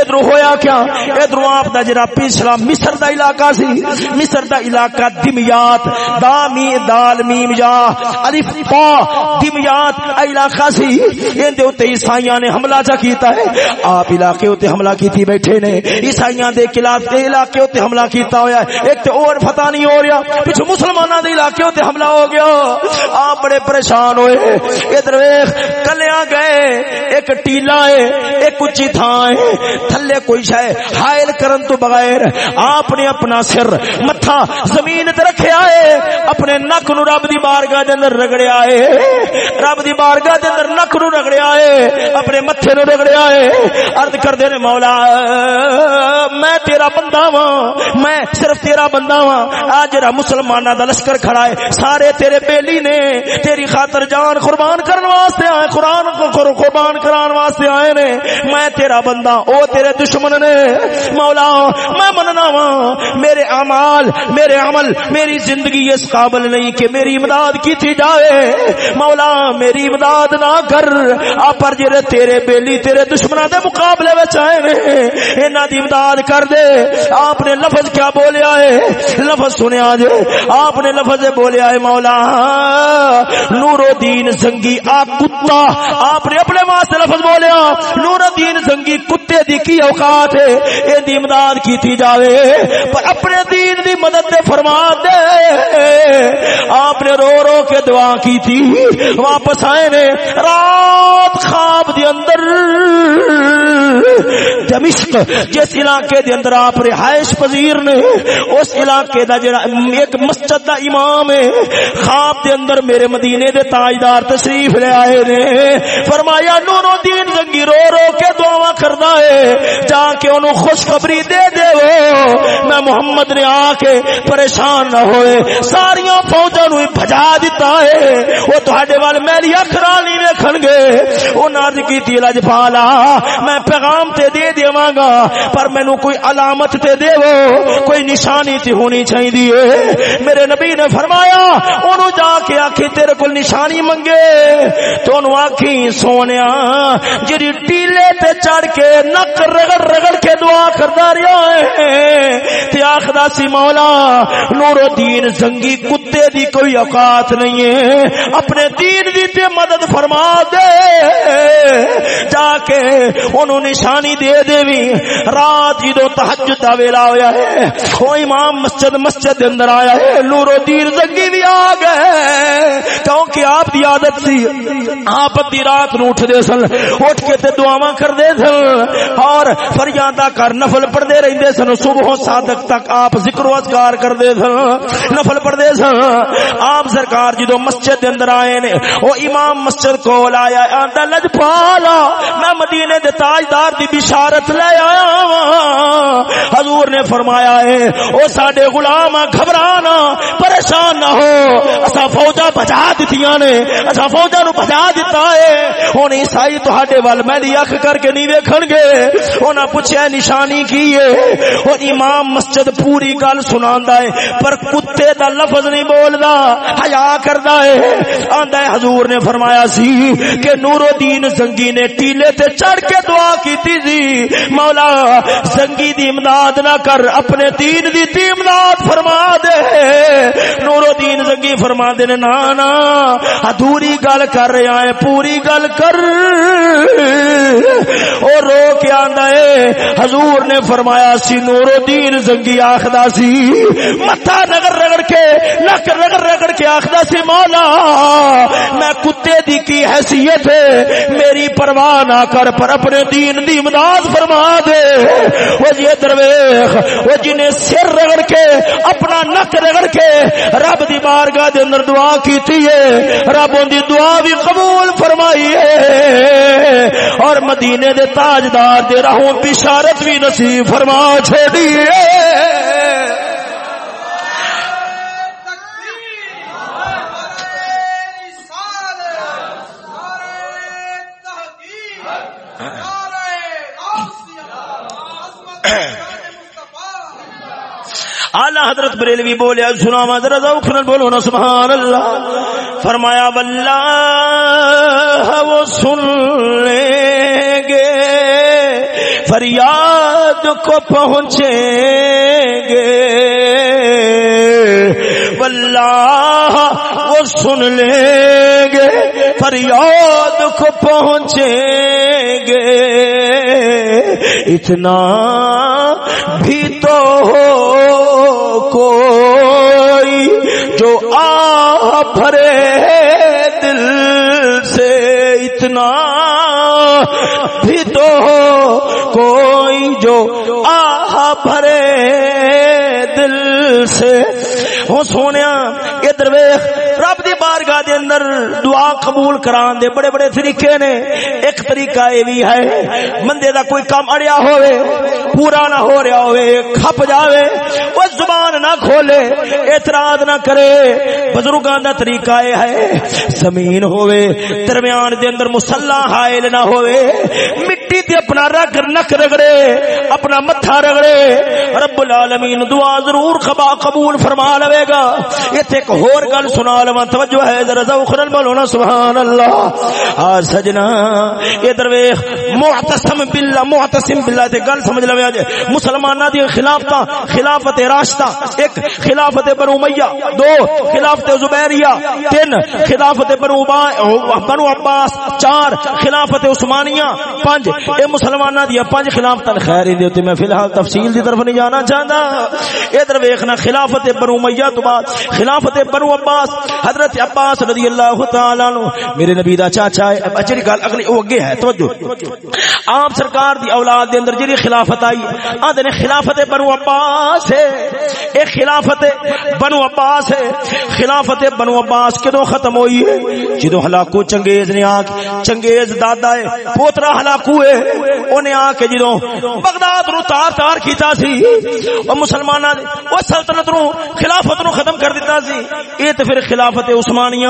B: ادھر ہویا کیا؟ ادھر آپ دا جڑا پچھلا مصر دا علاقہ سی۔ مصر دا علاقہ دمیات دا می دال میم یا الف پا۔ دمیات علاقہ سی۔ این دے اوتے عیسائیاں نے حملہ چا کیتا ہے۔ آپ علاقے اوتے حملہ کیتی بیٹھے نے۔ عیسائیاں دے قلعے دے علاقے اوتے حملہ کیتا ہویا ہے۔ ایک تے اور پتہ نہیں ہو رہا۔ پیچھے مسلماناں دے علاقے اوتے حملہ ہو گیا۔ آپ بڑے پریشان ہوئے۔ ادھر ویکھ کلیاں گئے۔ ایک ٹیلا ہے، ایک اچھی تھان ہے، تھلے کوئی شے حائل کرن تو بغیر آپ نے اپنا سر، متھا، زمین تے رکھیا ہے۔ اپنے نک نو رب دی بارگاہ دے اندر رگڑیا ہے۔ رب دی بارگاہ دے اندر نک نو رگڑیا ہے۔ اپنے متھے نو رگڑیا ہے۔ عرض کر دے نے مولا، میں تیرا بندہ ہاں میں صرف تیرا بندہ ہاں۔ آ جڑا مسلماناں دا لشکر کھڑا ہے، سارے تیرے بیلی نے تیری خاطر جان قربان کرن واسطے آئے، قرآن کو قربان قربان کران واسطے آئے نے۔ میں تیرا بندہ، او تیرے دشمن نے۔ مولا، میں مننا وا۔ میرے اعمال، میرے عمل، میری زندگی اس قابل نہیں کہ میری امداد کی تھی جائے۔ مولا، میری امداد نہ کر۔ آپ پر جڑے تیرے بیلی، تیرے دشمنوں دے مقابلے وچ آئے نے، انہاں دی امداد کر دے۔ آپ نے لفظ کیا بولیا ہے؟ لفظ سنیا جے۔ آپ نے لفظ بولیا ہے، مولا نور الدین زنگی، آ کتا۔ آپ نے اپنے واسطے لفظ بولیا، نور الدین زنگی کتے دی کی اوقات ہے؟ اے دی امداد کیتی جاوے، پر اپنے دین دی مدد دے فرما دے۔ آپ نے رو رو کے دعا کی تھی واپس آئے نے، رات خواب دی اندر دمشق، جس علاقے دے اندر آپ رہائش پذیر نے، اس علاقے دا جڑا ایک مسجد دا امام ہے، خواب دے اندر میرے مدینے دے تاجدار تشریف لے آئے نے۔ فرمایا نورو دین زنگی رو رو کے دعا کردا ہے۔ جا کے انہوں خوشخبری دے دے وہ۔ میں محمد نے آ کے پریشان نہ ہوئے۔ ساریاں فوجاں نو بھجا دیتا ہے۔ وہ تہاڈے وال میری اکھ نہیں ویکھن گے۔ او نارد کیتی لج پالا میں پیغام تے دے دیواں گا، پر مینوں کوئی علامت تے دیو کوئی نشانی تے ہونی چاہیے میرے نبی نے فرمایا اونوں جا کے آکھی تیرے کول نشانی منگے۔ تو انہوں آکھی سونیا جری ٹیلے تے چڑھ کے نک رگڑ رگڑ کے دعا کردا رہیا ہے، تے سی، مولا، نور الدین زنگی کتے دی کوئی اوقات نہیں ہے، اپنے دین دی تے مدد فرما دے۔ جا کے انہوں نشانی دے دے بھی رات جدو تحجد دا ویلا ہویا ہے وہ امام مسجد مسجد دے اندر آیا ہے، نور الدین زنگی بھی آ گئے۔ کیونکہ آپ دی عادت سی، آپ دی رات نو اٹھ دے سن، اٹھ کے تے دعاواں کر دے سن، اور فریادہ کر نفل پڑھ دے رہندے سن صبح صادق تک آپ ذکر و اذکار کر دے سن، نفل پڑھدے سن۔ آپ سرکار جدو مسجد دے اندر آئے نے وہ امام مسجد کو لایا آندا، لج پالا، میں مدینے دے تاجدار دی بشارت لے آیا۔ حضور نے فرمایا ہے او ساڈے غلام گھبرانا پریشان نہ ہو۔ اسا فوجا بچا دتیاں نے اسا فوجا نو بچا دیتا ہے۔ ہن عیسائی تہاڈے ول میری اکھ کر کے نہیں ویکھن گے۔ انہاں پوچھیا، نشانی کی ہے؟ ہن امام مسجد پوری گل سناندا ہے، پر کتے دا لفظ نہیں بولدا، حیا کردا ہے۔ آندا ہے، حضور نے فرمایا سی کہ نور الدین زنگی نے ٹیلے تے چڑھ کے دعا کیتی سی۔ مولا، زنگی دی امداد نہ کر، اپنے دین دی امداد فرما دے۔ نور الدین زنگی فرما دے نا نا، ادھوری گل کر رہا ہے پوری گل کر۔ اور رو کے آندا ہے، حضور نے فرمایا سی، نور الدین زنگی آخدا سی۔ متھا نگر رگڑ کے، نک رگڑ رگڑ کے آخدا سی، مولا، میں کتے دی کی حیثیت ہے، میری پرواہ نہ کر، پر اپنے دین دی امداد فرما دے۔ وہ جی درویش وہ جی جنہیں سر رگڑ کے، اپنا نک رگڑ کے، رب دی بارگاہ دے اندر دعا کیتی ہے۔ رب ان دی دعا بھی قبول فرمائی ہے۔ اور مدینے دے تاجدار دے راہوں بشارت بھی نصیب فرما چھوڑی ہے اعلی حضرت بریلوی بولیا سنا مدر ذوق نال بولو نا سبحان اللہ فرمایا، واللہ وہ سن لیں گے، فریاد کو پہنچیں گے۔ واللہ وہ سن لیں گے، فریاد کو پہنچیں گے۔ اتنا بھی تو ہو کوئی جو آ بھرے دل سے اتنا بھی تو ہو کوئی جو آ بھرے دل سے ہو سونے ادھر ویخ، رب دی بارگاہ دے اندر دعا قبول کران دے بڑے بڑے طریقے نے۔ ایک طریقہ یہ بھی ہے، بندے دا کوئی کام اڑیا ہوئے، پورا نہ ہو رہا ہوئے، کھپ جاوے، وہ زبان نہ کھولے، اعتراض نہ کرے۔ بزرگاں دا طریقہ یہ ہے، زمین ہوئے، درمیان دے اندر مسلح حائل نہ ہوئے، مٹی تے اپنا رگ نک رگڑے، اپنا متھا رگڑے۔ رب العالمین دعا ضرور خبا قبول فرما لوے۔ جائے گا۔ ایتھے ایک ہور گل سنا لواں، توجہ ہے، ذرا ذوق نال بولو سبحان اللہ آ سجنا، ادھر ویکھ، معتصم بالله معتصم بالله تے گل سمجھ لوے اج مسلماناں دی خلافتاں، خلافت راشدہ، ایک خلافت بنو امیہ، دو خلافت زبیریہ، تین خلافت بنو بنو عباس، چار خلافت عثمانیہ پانچ اے مسلماناں دی پانچ خلافتاں خیر دی تے میں فی الحال تفصیل دی طرف نہیں جانا چاہندا۔ ادھر ویکھنا، خلافت بنو امیہ تو بعد خلافت بنو عباس، حضرت عباس رضی اللہ تعالی عنہ، میرے نبی دا چاچا ہے۔ اچھی گل اگلی او اگے ہے، توجہ۔ عام سرکار دی اولاد دے اندر جڑی خلافت آئی آندے نے خلافت بنو عباس ہے۔ اے خلافت بنو عباس ہے۔ خلافت بنو عباس کدوں ختم ہوئی ہے؟ جدو ہلاکو چنگیز نے آ چنگیز دادا ہے، پوترا ہلاکو ہے۔ اونے آ کے جدو بغداد نو تار تار کیتا سی، او مسلماناں نے او سلطنت نو خلافت خلافت نو ختم کر دیتا سی۔ اے تے پھر خلافت عثمانیہ۔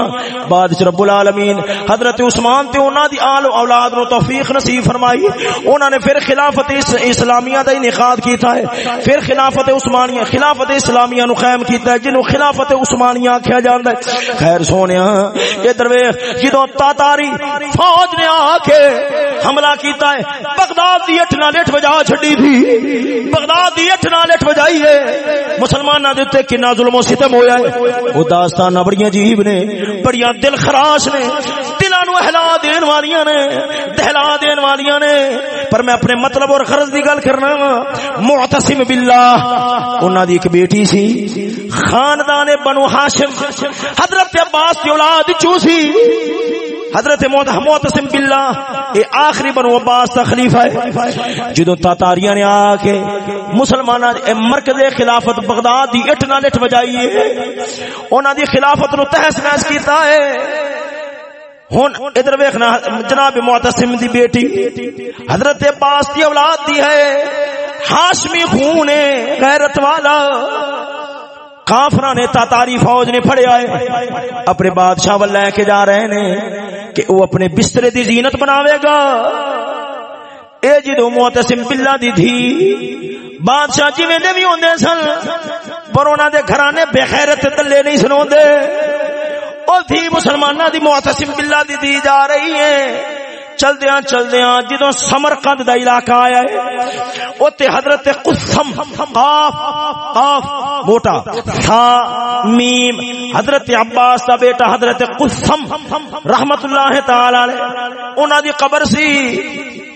B: بعد چ رب العالمین حضرت عثمان تے انہاں دی آل و اولاد نو توفیق نصیب فرمائی۔ انہاں نے پھر خلافت اسلامیہ دا انعقاد کیتا ہے۔ پھر خلافت عثمانیہ خلافت اسلامیہ نو قائم کیتا ہے جنوں خلافت عثمانیہ آکھیا جاندا ہے۔ خیر سونیا ادھر ویکھ جدوں تاتاری فوج نے آ کے حملہ کیتا ہے، بغداد بغداد دی اٹھ نال اٹھ بجا چھڈی تھی۔ بغداد دی اٹھ نال اٹھ بجائی ہے۔ مسلماناں دے تے کنا ظلم و ستم ہویا ہے۔ وہ داستان بڑیاں عجیب نے، بڑیاں دل خراش نے۔ دلاں نو ہلا دین والیاں نے، دہلا دین والیاں نے۔ پر میں اپنے مطلب اور غرض دی گل کرنا معتصم باللہ، انہاں دی ایک بیٹی سی، خاندان بنو ہاشم۔ حضرت عباس دی اولاد چوں سی؟ حضرت معتصم باللہ اے آخری بنو عباس دا خلیفہ ہے۔ جدوں تاتاریاں نے آ کے مسلماناں دے مرکز خلافت بغداد دی اٹھ نال اٹھ بجائی ہے۔ انہاں دی خلافت نو تہس نہس کیتا ہے۔ ہن ادھر ویکھنا، جناب معتصم دی بیٹی، حضرت عباس دی اولاد دی ہے۔ ہاشمی خون ہے، غیرت والا۔ کافر نے تاتاری فوج نے پھڑے آئے اپنے بادشاہ ول لے کے جا رہے نے کہ وہ اپنے بسترے دی زینت بناوے گا۔ اے جدو معتصم باللہ دی تھی بادشاہ جی میں بھی ہوندے سن، پر انہاں دے گھرانے بے غیرت تلے نہیں سنوندے۔ او تھی مسلماناں دی معتصم باللہ دی دی جا رہی ہے۔ چلدیا چلدیا جدو سمر قد کا علاقہ آیا ہے اتنے حضرت قسم، قاف قاف، موٹا تھا میم، حضرت عباس کا بیٹا حضرت قسم رحمت اللہ تعالی انہوں دی قبر سی۔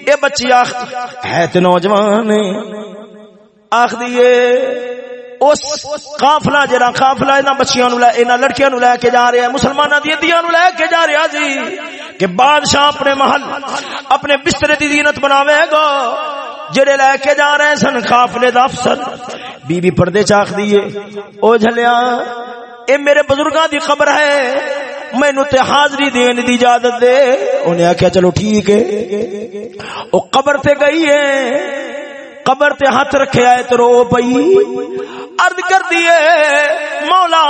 B: اے بچی، آخ، ہے تے نوجوان، آخ دیے اس قافلہ جڑا قافلہ انہاں بچیاں نو لے انہاں لڑکیاں نو لے کے جا رہا ہے مسلماناں دی دیاں نو لے کے جا رہا جی کہ بادشاہ اپنے محل، اپنے بستر دی زینت بناوے گا، جڑے لے کے جا رہے سن قافلے دا افسر۔ بی بی پردے چاخ دیے او جھلیا، اے میرے بزرگاں دی خبر ہے مینو تے حاضری دین دی اجازت دے۔ انہیں آخیا چلو ٹھیک ہے۔ او قبر تے گئی ہے، قبر تے ہاتھ رکھے آئے تو رو پئی۔ ارد کر دیے مولا،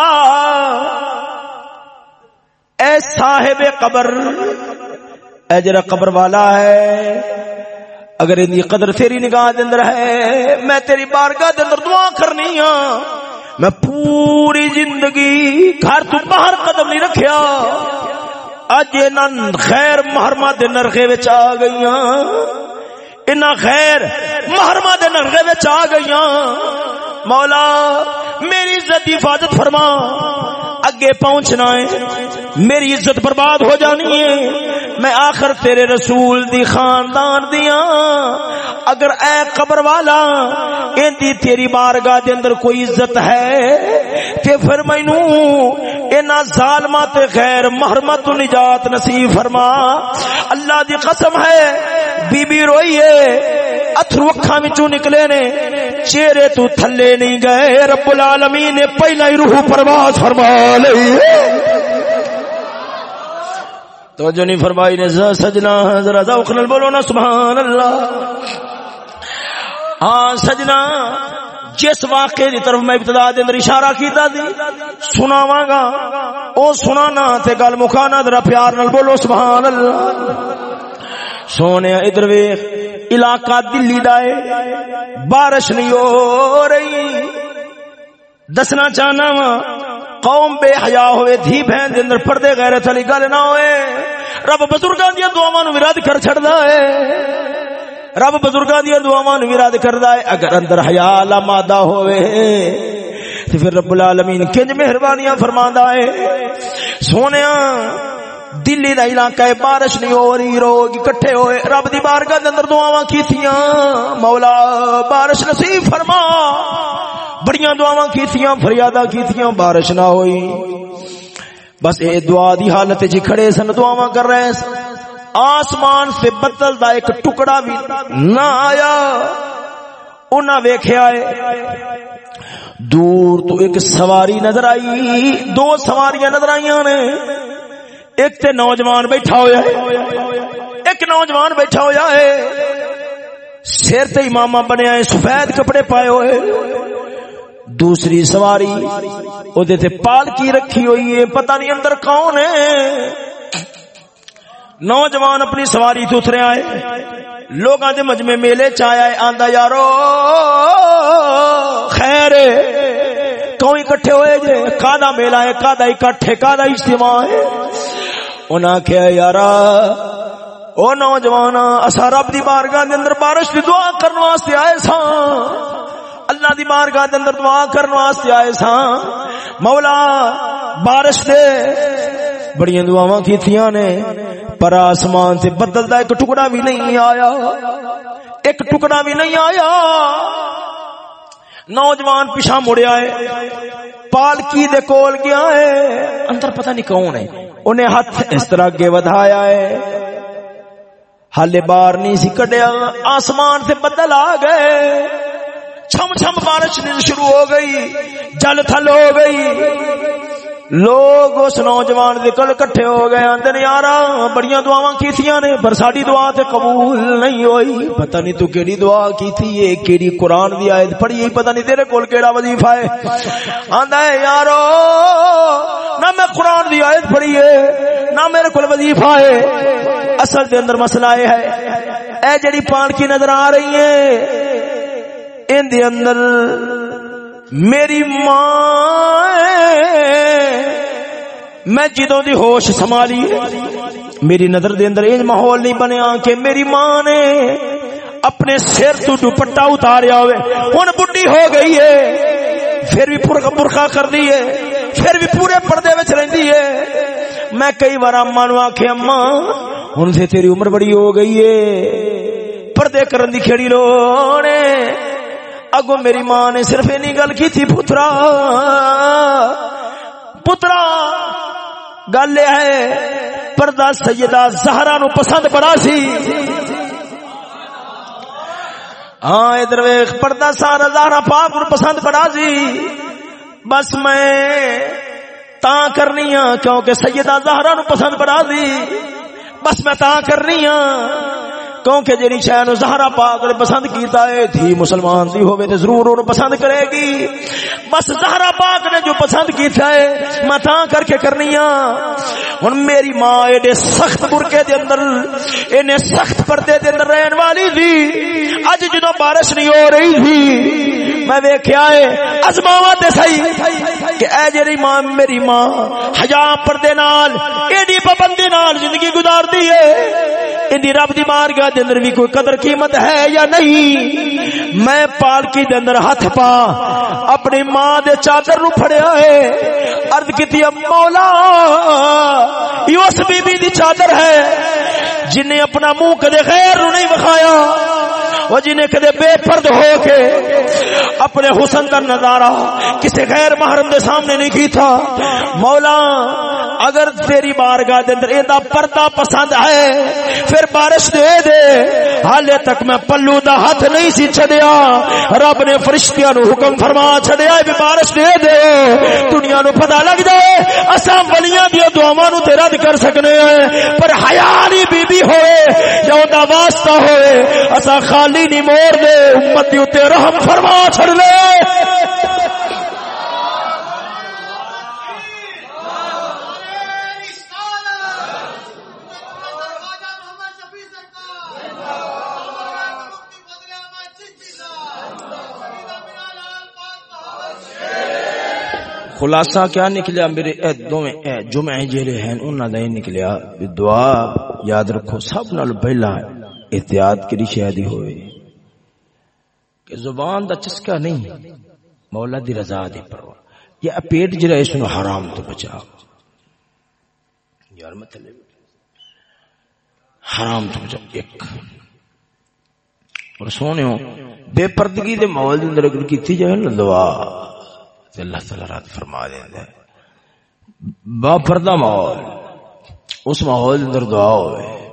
B: اے صاحب قبر، اے جرا قبر والا ہے، اگر ان قدر تیری نگاہ دے اندر ہے، میں تیری بارگاہ دے اندر دعا کرنی ہاں میں پوری زندگی گھر تو باہر قدم نہیں رکھیا۔ اج انہاں خیر محرمہ دے نرخے وچ آ گئیاں انہاں خیر محرمہ دے نرخے وچ آ گئیاں مولا میری عزت کی حفاظت فرما۔ اگے پہنچنا ہے۔ میری عزت برباد ہو جانی ہے۔ میں آخر تیرے رسول دی خاندان دیا ہاں۔ اگر اے قبر والا اندی تیری بارگاہ دے اندر کوئی عزت ہے، تے پھر مینو اینا ظالمہ تے غیر محرمت نجات نصیب فرما۔ اللہ دی قسم ہے بی بی روئی ہے۔ اترو اکھا وچوں نکلے نے۔ چہرے تو تھلے نہیں گئے۔ رب العالمین نے پہلا ہی روح پرواز فرما لئی۔ تو جو نہیں فرمائی نے۔ سجنا، ذرا ذوق نال بولو نا سبحان اللہ ہاں سجنا۔ جس واقعے دی طرف میں ابتدا دے اندر اشارہ کیتا دی، سناواں گا۔ او سنانا تے گل مکانا ذرا پیار نال بولو سبحان اللہ سونے، ادھر ویخ علاقہ دلی دائے بارش نہیں ہو رہی۔ دسنا چاہنا وا، قوم بے حیا ہوئے، دھی بہن دے اندر پردے غیرت علی گل نہ ہوئے۔ رب بزرگاں دی دعاواں نو وراد کر چھڑدا ہے۔ رب بزرگاں دی دعاواں نو وراد کردا ہے۔ اگر اندر حیا لا مادہ ہوئے تے پھر رب العالمین کنج مہربانیاں فرماندا ہے۔ سونیاں دلی دا علاقہ ہے، بارش نہیں ہو رہی روگ اکٹھے ہوئے۔ رب دی بارگاہ دے اندر دعاواں کیتیاں۔ مولا، بارش نصیب فرما۔ بڑیاں دعاواں کیتیاں، فریاداں کیتیاں، بارش نہ ہوئی۔ بس اے دعا دی حالت جی کھڑے سن، دعاواں کر رہے سن۔ آسمان سے بدل دا ایک ٹکڑا بھی نہ آیا۔ انہاں ویکھیا ہے، دور تو ایک سواری نظر آئی۔ دو سواریاں نظر آئیاں نے۔ ایک تے نوجوان بیٹھا ہوا ہے۔ ایک نوجوان بیٹھا ہوا ہے۔ سر تے امامہ بنیا ہے سفید کپڑے پائے ہوئے۔ دوسری سواری او دے تے پالکی رکھی ہوئی ہے۔ پتہ نہیں اندر کون ہے۔ نوجوان اپنی سواری تو اترے آئے۔ لوگاں دے مجمع میلے چایا ہے، آندا، یارو، خیر کوئی اکٹھے ہوئے جے؟ کادا میلہ ہے، کادا اکٹھے، کادا اجتماع ہے۔ انہاں کہا یارا، او نوجوان اسا رب دی بارگاہ دے اندر بارش دی دعا کرن واسطے آئے ساں۔ اللہ دی بارگاہ دے اندر دعا کرن واسطے آئے ساں۔ مولا، بارش دے بڑی دعاواں کیتیاں نے، پر آسمان سے بدل دا ایک ٹکڑا بھی نہیں آیا۔ ایک ٹکڑا بھی نہیں آیا۔ نوجوان پیچھا مڑیا ہے۔ پالکی دے کول گیا ہے۔ اندر پتہ نہیں کون ہے۔ انہیں ہاتھ اس طرح اگے ودھایا ہے۔ ہالے بار نہیں سی کڈیا آسمان سے بدل آ گئے۔ چھم چھم بارش شروع ہو گئی جل تھل ہو گئی۔ لوگ اس نوجوان دے کل کٹھے ہو گئے آندے نے یارا، بڑیاں دعاواں کیتیاں نے، پر ساڈی دعا تے قبول نہیں ہوئی۔ پتہ نہیں تو کیڑی دعا کیتی کیڑی قرآن دی آیت پڑھی ہے، پتہ نہیں تیرے کول کیڑا وظیفہ ہے۔ آندا ہے، یارو، نہ میں قرآن دی آیت پڑھی نہ میرے کول وظیفہ ہے۔ اصل دے اندر مسئلہ یہ ہے، اے جڑی پان کی نظر آ رہی ہے ان دے اندر میری ماں، میں جدوں دی ہوش سنبھالی میری نظر دے اندر یہ ماحول نہیں بنیا کہ میری ماں نے اپنے سر تو دوپٹا اتاریا ہوئے، ہن بڈھی ہو گئی ہے، پھر بھی پورا برخا کر دی ہے، پھر بھی پورے پردے وچ رہندی ہے۔ میں کئی بار اما نو آکھے اما ہن سے تیری عمر بڑی ہو گئی ہے، پردے کرن دی کھیڑی لوڑ اگو میری ماں نے صرف اینی گل کی تھی پترا۔ پترا، گل یہ ہے، پردہ سیدہ زہرا نو پسند بڑا سی۔ ہاں ادھر ویخ پردہ سارا زہرا پاک نو پسند بڑا سی۔ بس میں تا کرنی ہاں کیونکہ سیدہ زہرا نو پسند بڑا سی۔ بس میں تا کرنی ہاں۔ کیونکہ جی شہ زہرا پاک نے پسند کیتا ہے تھی مسلمان دی ہوئے تے ضرور انہوں پسند کرے گی۔ بس زہرا پاک نے جو پسند کیتا ہے، میں تاں کر کے کرنی ہاں۔ ہن میری ماں ایڈے سخت برکے دے اندر، اینے سخت پردے دے اندر رہن والی تھی۔ اج جدوں بارش نہیں ہو رہی تھی، میں ویکھیا ہے ازماواں تے صحیح کہ اے جڑی ماں، میری ماں حیا پردے نال، ایڈی پابندی نال زندگی گزاردی ہے دی رب دی بارگاہ دے اندر بھی کوئی قدر قیمت ہے یا نہیں؟ میں پالکی دے اندر ہاتھ پا، اپنی ماں دے چادر نو پھڑیا ہے عرض کیتی مولا یہ اس بی بی دی چادر ہے، جن نے اپنا منہ کدے غیر نو نہیں بخایا وہ جنہیں کدے بے پرد ہو کے اپنے حسن کا نظارہ کسی غیر محرم دے سامنے نہیں کی تھا مولا اگر تیری بارگاہ دے اندر ایندا پردہ پسند ہے، پھر بارش دے دے۔ حالے تک میں پلو دا ہاتھ نہیں سی چھڈیا رب نے فرشتیاں نو حکم فرما چھڈیا بھی بارش دے دے۔ دنیا نو پتہ لگ جائے، اساں ولیاں دی دعاواں نو تے رد کر سکنے ہیں، پر حیا والی بی بی ہوئے، یا اوندا واسطہ ہوئے، اساں خالی نہیں موڑ دے امت دی تے رحم فرما چھڑ لے خلاصہ کیا نکلیا میرے؟ اے دوویں، اے جمعے جڑے ہیں، انہاں دا نکلیا دعا یاد رکھو، سب نال پہلا احتیاط کری شادی ہوئے۔ کہ زبان دا چسکا نہیں، مولا دی رضا دی پرواہ۔ یہ پیٹ جڑا اس نو حرام تو بچا یار مطلب حرام تو بچا ایک۔ اور سونے بے پردگی دے ماحول دے اندر اگر کیتی جائے نا دعا تے اللہ تعالی رات فرما دیندا ہے۔ با پردہ ماحول، اس ماحول اندر دعا ہوئے۔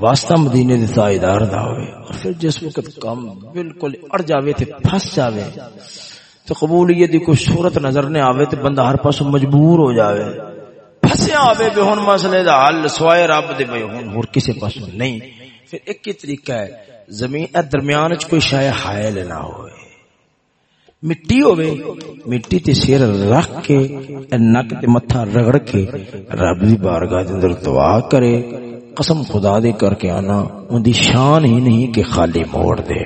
B: واسطہ مدینے دے تاجدار دا ہوئے۔ اور پھر جس وقت کام بالکل اڑ جاوے تے پھنس جاوے تو قبولیت دی کوئی صورت نظر نہیں آوے تے بندہ ہر پاسوں مجبور ہو جاوے۔ پھنسیا آوے بے ہن مسئلے دا حل، سوائے رب دے بے ہن ہور کسے پاسوں نہیں۔ پھر ایک ہی طریقہ ہے، زمین درمیان وچ کوئی شے حائل نہ ہوئے۔ مٹی ہوے مٹی تے سر رکھ کے نک تے متھا رگڑ کے رب دی بارگاہ دے اندر دعا کرے۔ قسم خدا دے کر کے آنا، ان دی شان ہی نہیں کہ خالی موڑ دے۔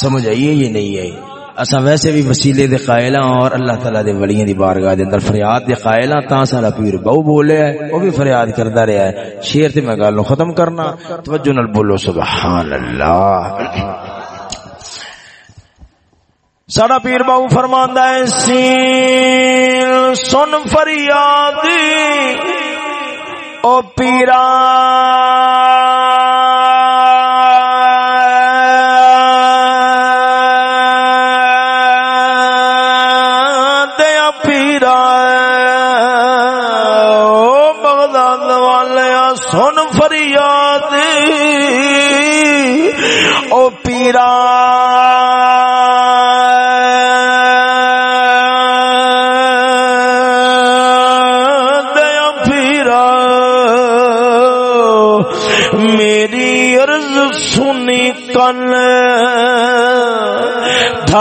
B: سمجھ آئیے یہ نہیں ہے اسا ویسے بھی وسیلے دے قائل ہاں اور اللہ تعالی دے ولیاں دی بارگاہ دے اندر فریاد دے قائل ہاں تاں سارا پیر بہو بولے ہے او بھی فریاد کردا رہیا ہے۔ شیر تے میں گل ختم کرنا، توجہ نال بولو، سبحان اللہ۔ ساڑا پیر باؤ فرماندہ ہے سین سن فریادی او پیرا۔ دیا پیرا۔ او بغداد والیا، سن فریادی او پیرا۔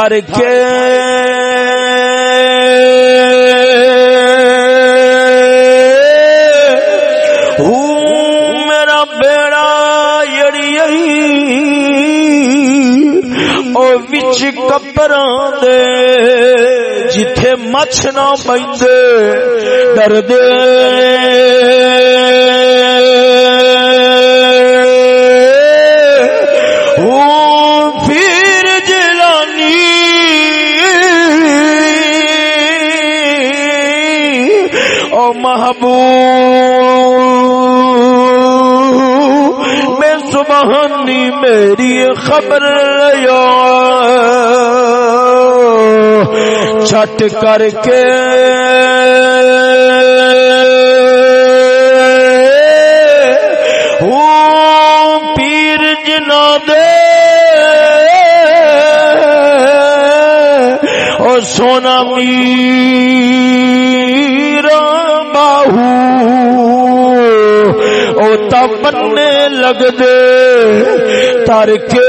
B: کر کے میرا بیڑا یڑی او وچ کپراں دے، جتھے مچھ نہ پیندے ڈر دے۔ چھٹ کر کے پیر جنا دے اور سونا میرا باہو او تبنے لگ دے تر کے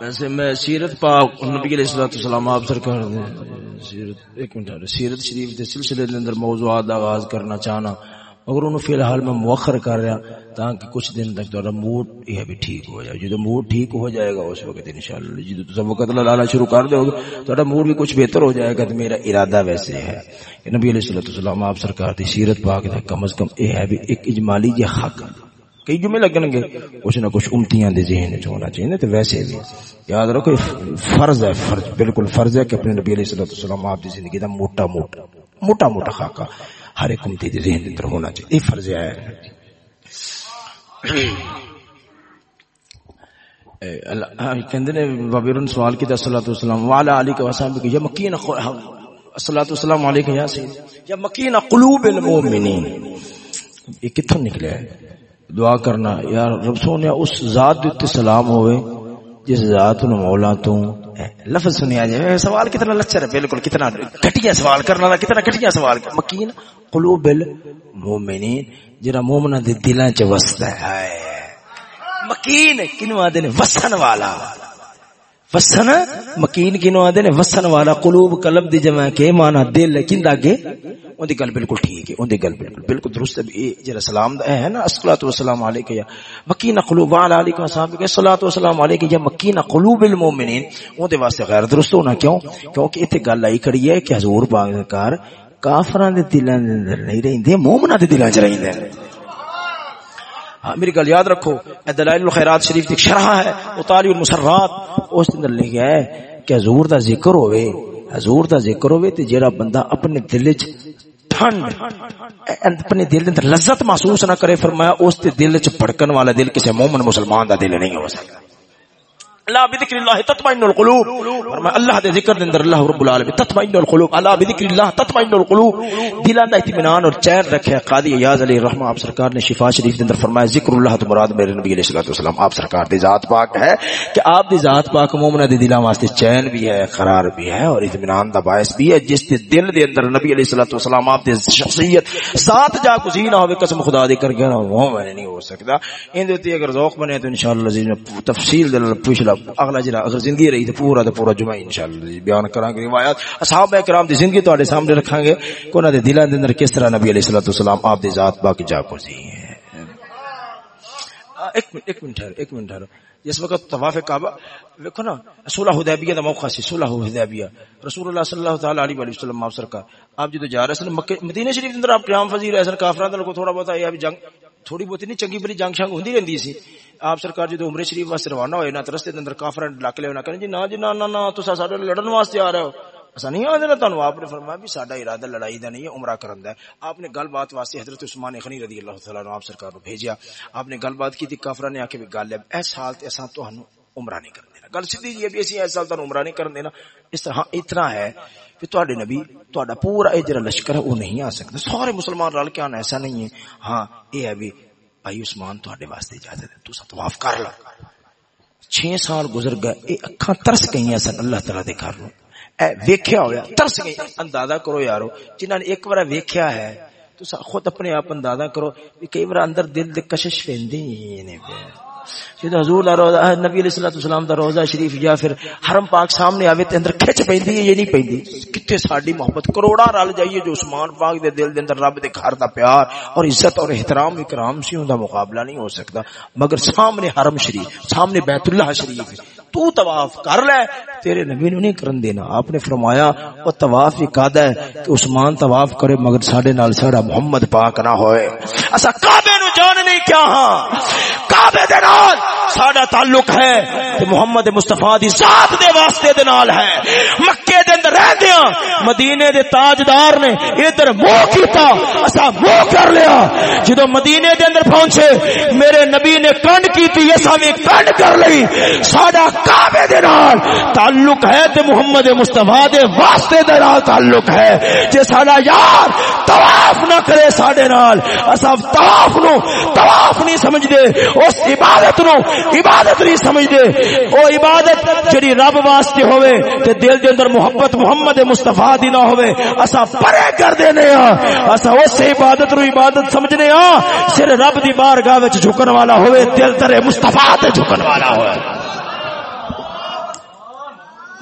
B: ویسے میں سیرت پاک نبی علیہ الصلوۃ والسلام آپ سرکار دے سیرت، ایک منٹ، سیرت شریف دے سلسلے دے اندر موضوعات دا آغاز کرنا چاہنا، مگر انہوں فی الحال میں مؤخر کر رہا تاکہ کچھ دن تک تہاڈا موڈ یہ بھی ٹھیک ہو جائے۔ جدو موڈ ٹھیک ہو جائے گا اس وقت انشاءاللہ، جدو تم وقت اللہ شروع کر دو گے تہاڈا موڈ بھی کچھ بہتر ہو جائے گا تو میرا ارادہ ویسے ہے۔ کہ نبی علیہ الصلوۃ والسلام آپ سرکار دی سیرت پاک دا کم از کم یہ ہے بھی ایک اجمالی یہ حق۔ کئی جمعے لگن گے۔ کچھ نہ کچھ امتیاں دے ذہن وچ ہونا چاہیے تو ویسے بھی۔ یاد رکھو فرض ہے، فرض، بالکل فرض ہے کہ اپنے نبی علیہ الصلوۃ والسلام آپ دی زندگی دا موٹا موٹا موٹا موٹا خاکہ ہر ایک امتی دے ذہن اندر ہونا چاہیے۔ یہ فرض ہے۔ ہاں، کہندے نے بابیرن سوال کیتا صلی اللہ علیہ وسلم وعلى علی و صحابہ کہ یا مکین صلی اللہ والسلام علیہ یا سید، یا مکین قلوب المؤمنین۔ یہ کتھوں نکلے؟ ہے دعا کرنا، یا رب سونے، اس ذات دیتے سلام ہوئے، جس ذات نو مولا تو۔ لفظ سنیا جائے سوال کتنا لچر ہے، بالکل کتنا گھٹیا سوال کرنا کتنا گھٹیا سوال۔ کرنا مکین، قلوب المومنین جرا مومنہ دے دلاں چ وسدا ہے۔ مکین کنوا دے وسن والا۔ وسن، مکین کنو آدے نے، وسن والا قلوب قلب دی جمع کے، مانا دل کیندا گے؟ اون دی گل بالکل ٹھیک ہے، اون دی گل بالکل بالکل درست ہے۔ جڑا سلام دا ہے نا الصلوۃ والسلام علیک یا مکین قلوب علی علیک و صحابہ کے الصلوۃ والسلام علیک یا مکین قلوب المؤمنین اون دے واسطے غیر درست ہونا کیوں؟ کیونکہ ایتھے گل آئی کھڑی ہے کہ حضور پاک سرکار کافراں دے دلاں دے اندر نہیں رہندے، مومناں دے دلاں چ رہندے۔ ہاں ہاں، میری گل یاد رکھو، اے دلائل الخیرات شریف دی شرح ہے اتالی المسرات۔ اس دے اندر لکھا ہے کہ حضور دا ذکر ہوئے، حضور دا ذکر ہوئے تے جڑا بندہ اپنے دل وچ ٹھنڈ اپنے دل اندر لذت محسوس نہ کرے، فرمایا، اس دے دل وچ بھڑکن والا دل کسے مومن مسلمان دا دل نہیں ہو سکتا۔ اللہ بذکر اللہ تطمئن القلوب. فرمایا، اللہ دے ذکر دے اندر اللہ رب العالمین تطمئن القلوب. اللہ بذکر اللہ تطمئن القلوب. دلاں دا اطمینان اور چین رکھے قاضی ایاز علی رحمہ، آپ سرکار نے شفا شریف دے اندر فرمایا ذکر اللہ تو مراد میرے نبی علیہ الصلوۃ والسلام، آپ سرکار دی ذات پاک ہے کہ آپ دی ذات پاک مومنہ دے دلاں واسطے چین بھی ہے، قرار بھی ہے اور اطمینان دا باعث بھی ہے، جس دے دل دے اندر نبی علیہ الصلوۃ والسلام آپ دی شخصیت ذات جا گزی نہ ہوے قسم خدا دی کر کے نہ وہ میں نہیں ہو سکتا۔ ان دے تے اگر ذوق بنے تو انشاءاللہ عزیز میں تفصیل دل پوچھ لا اگلا جڑا اگر زندگی رہی تو پورا تو پورا جمعہ انشاءاللہ جی بیان کراں گے روایات۔ اصحاب کرام دی زندگی تواڈے سامنے رکھاں گے کہ انہاں دے دلاں دے اندر کس طرح نبی علیہ الصلوۃ والسلام آپ دی ذات باقی جا گزی ہے ایک منٹ ایک منٹ ٹھہرو ایک منٹ۔ ٹھہرو جس وقت طواف کعبہ دیکھو نا، صلح حدیبیہ دا موقع سی، صلح حدیبیہ۔ رسول اللہ صلی اللہ تعالی علیہ وآلہ وسلم آپ سرکار، آپ جدو جا رہے سن، مکہ، مدینہ شریف اندر آپ قیام فضیل ہے سن کافراں دے کو تھوڑا بہت ہے ابھی جنگ، تھوڑی بہت نہیں، چنگی بری جنگ شنگ ہوندی رہندی سی۔ آپ سرکار جدو عمرہ شریف واسطے روانہ ہوئے نا رستے دے اندر کافراں ڈاک لے نہ کرن جی نا جی نا نا تساں ساڈے لڑن واسطے آ رہے ہو۔ ایسا نہیں آدھے نا آپ نے فرمایا بھی ساڈا ارادہ لڑائی دا نہیں ہے، عمرہ کرن دا ہے۔ آپ نے گل بات واسطے حضرت عثمان غنی رضی اللہ تعالی عنہ آپ سرکار بھیجیا۔ آپ نے گل بات کافراں نے آ کے بھی گل ہے اس اساں عمرہ نہیں کرن دینا۔ گل سیدھی جی اسی اس سال عمرہ نہیں کرن دینا۔ اس طرح اتنا ہے کہ نبی پورا اے جڑا لشکر ہے وہ نہیں آ سکتا سارے مسلمان رل کے آنا ایسا نہیں ہے۔ ہاں اے ہے بھی بھائی عثمان واسطے اجازت ہے، تو طواف کر لو۔ چھ سال گزر گئے، اے اکھاں ترس گئی سن اللہ تعالی دے گھر نو ویکھیا ہویا، ترس گئی۔ اندازہ کرو یارو، جنہاں نے ایک بار ویکھیا ہے تو خود اپنے آپ اندازہ کرو کئی بار اندر دل دے کشش پیندی پہ جد حضور دا روزہ نبی علیہ الصلوۃ والسلام دا روزہ شریف یا پھر حرم پاک سامنے آوے تے اندر کھچ پیندی ہے، یہ نہیں پیندی کتے ساڈی محبت کروڑا رل جائیے جو عثمان پاک دے دل دے اندر رب دے گھر دا پیار اور عزت اور احترام اکرام سی اوندا مقابلہ نہیں ہو سکتا۔ مگر سامنے حرم شریف، سامنے بیت اللہ شریف، تو طواف کر لے۔ تیرے نبی نے نہیں کرن دینا۔ آپ نے فرمایا، وہ طواف ہی قاعدہ ہے کہ عثمان طواف کرے مگر ساڈے نال ساڈا محمد پاک نہ ہوئے۔ اسا کعبے نو جان نہیں کیا ہاں؟ کعبے دے نال ساڈا تعلق ہے تے محمد مصطفی دی ذات دے واسطے دے نال ہے۔ مکے دے اندر رہندیاں، مدینے دے تاجدار نے ادھر منہ کیتا اسا منہ کر لیا۔ جدو مدینے دے اندر پہنچے، میرے نبی نے کنڈ کیتی اسا بھی کنڈ کر لئی۔ ساڈا کعبے دے نال تعلق ہے تے محمد مصطفی دے واسطے دے نال تعلق ہے۔ جے ساڈا یار طواف نہ کرے ساڈے نال اسا طواف نو طواف نہیں سمجھدے، اس عبادت نو عبادت نہیں سمجھ دے او عبادت جڑی رب واسطے ہوئے تے دل دے اندر محبت محمد مصطفی دی نہ ہوئے اسا پرے کر دینے ہاں۔ اسا اس عبادت نو عبادت سمجھنے ہاں۔ سر رب دی بارگاہ وچ جھکن والا ہوئے دل ترے مصطفی تے جھکن والا ہوئے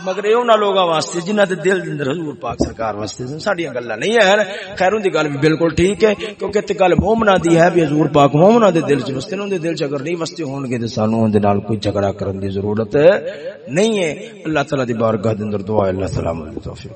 B: مگر یہ انہوں لوگوں واسطے جنہ دے دل دے اندر حضور پاک سرکار واسطے ساڈیاں گلاں نہیں ہے خیروں دی گل بھی بالکل ٹھیک ہے، کیونکہ تے گل مومنا دی ہے بھی حضور پاک مومنا دے دل چ وستے انہاں دے دل چ اگر نہیں وستے ہون گے تے سانو ان دے نال کوئی جھگڑا کرن دی ضرورت نہیں ہے۔ اللہ تعالی دی بارگاہ دے اندر دعا ہے، اللہ تعالی توفیق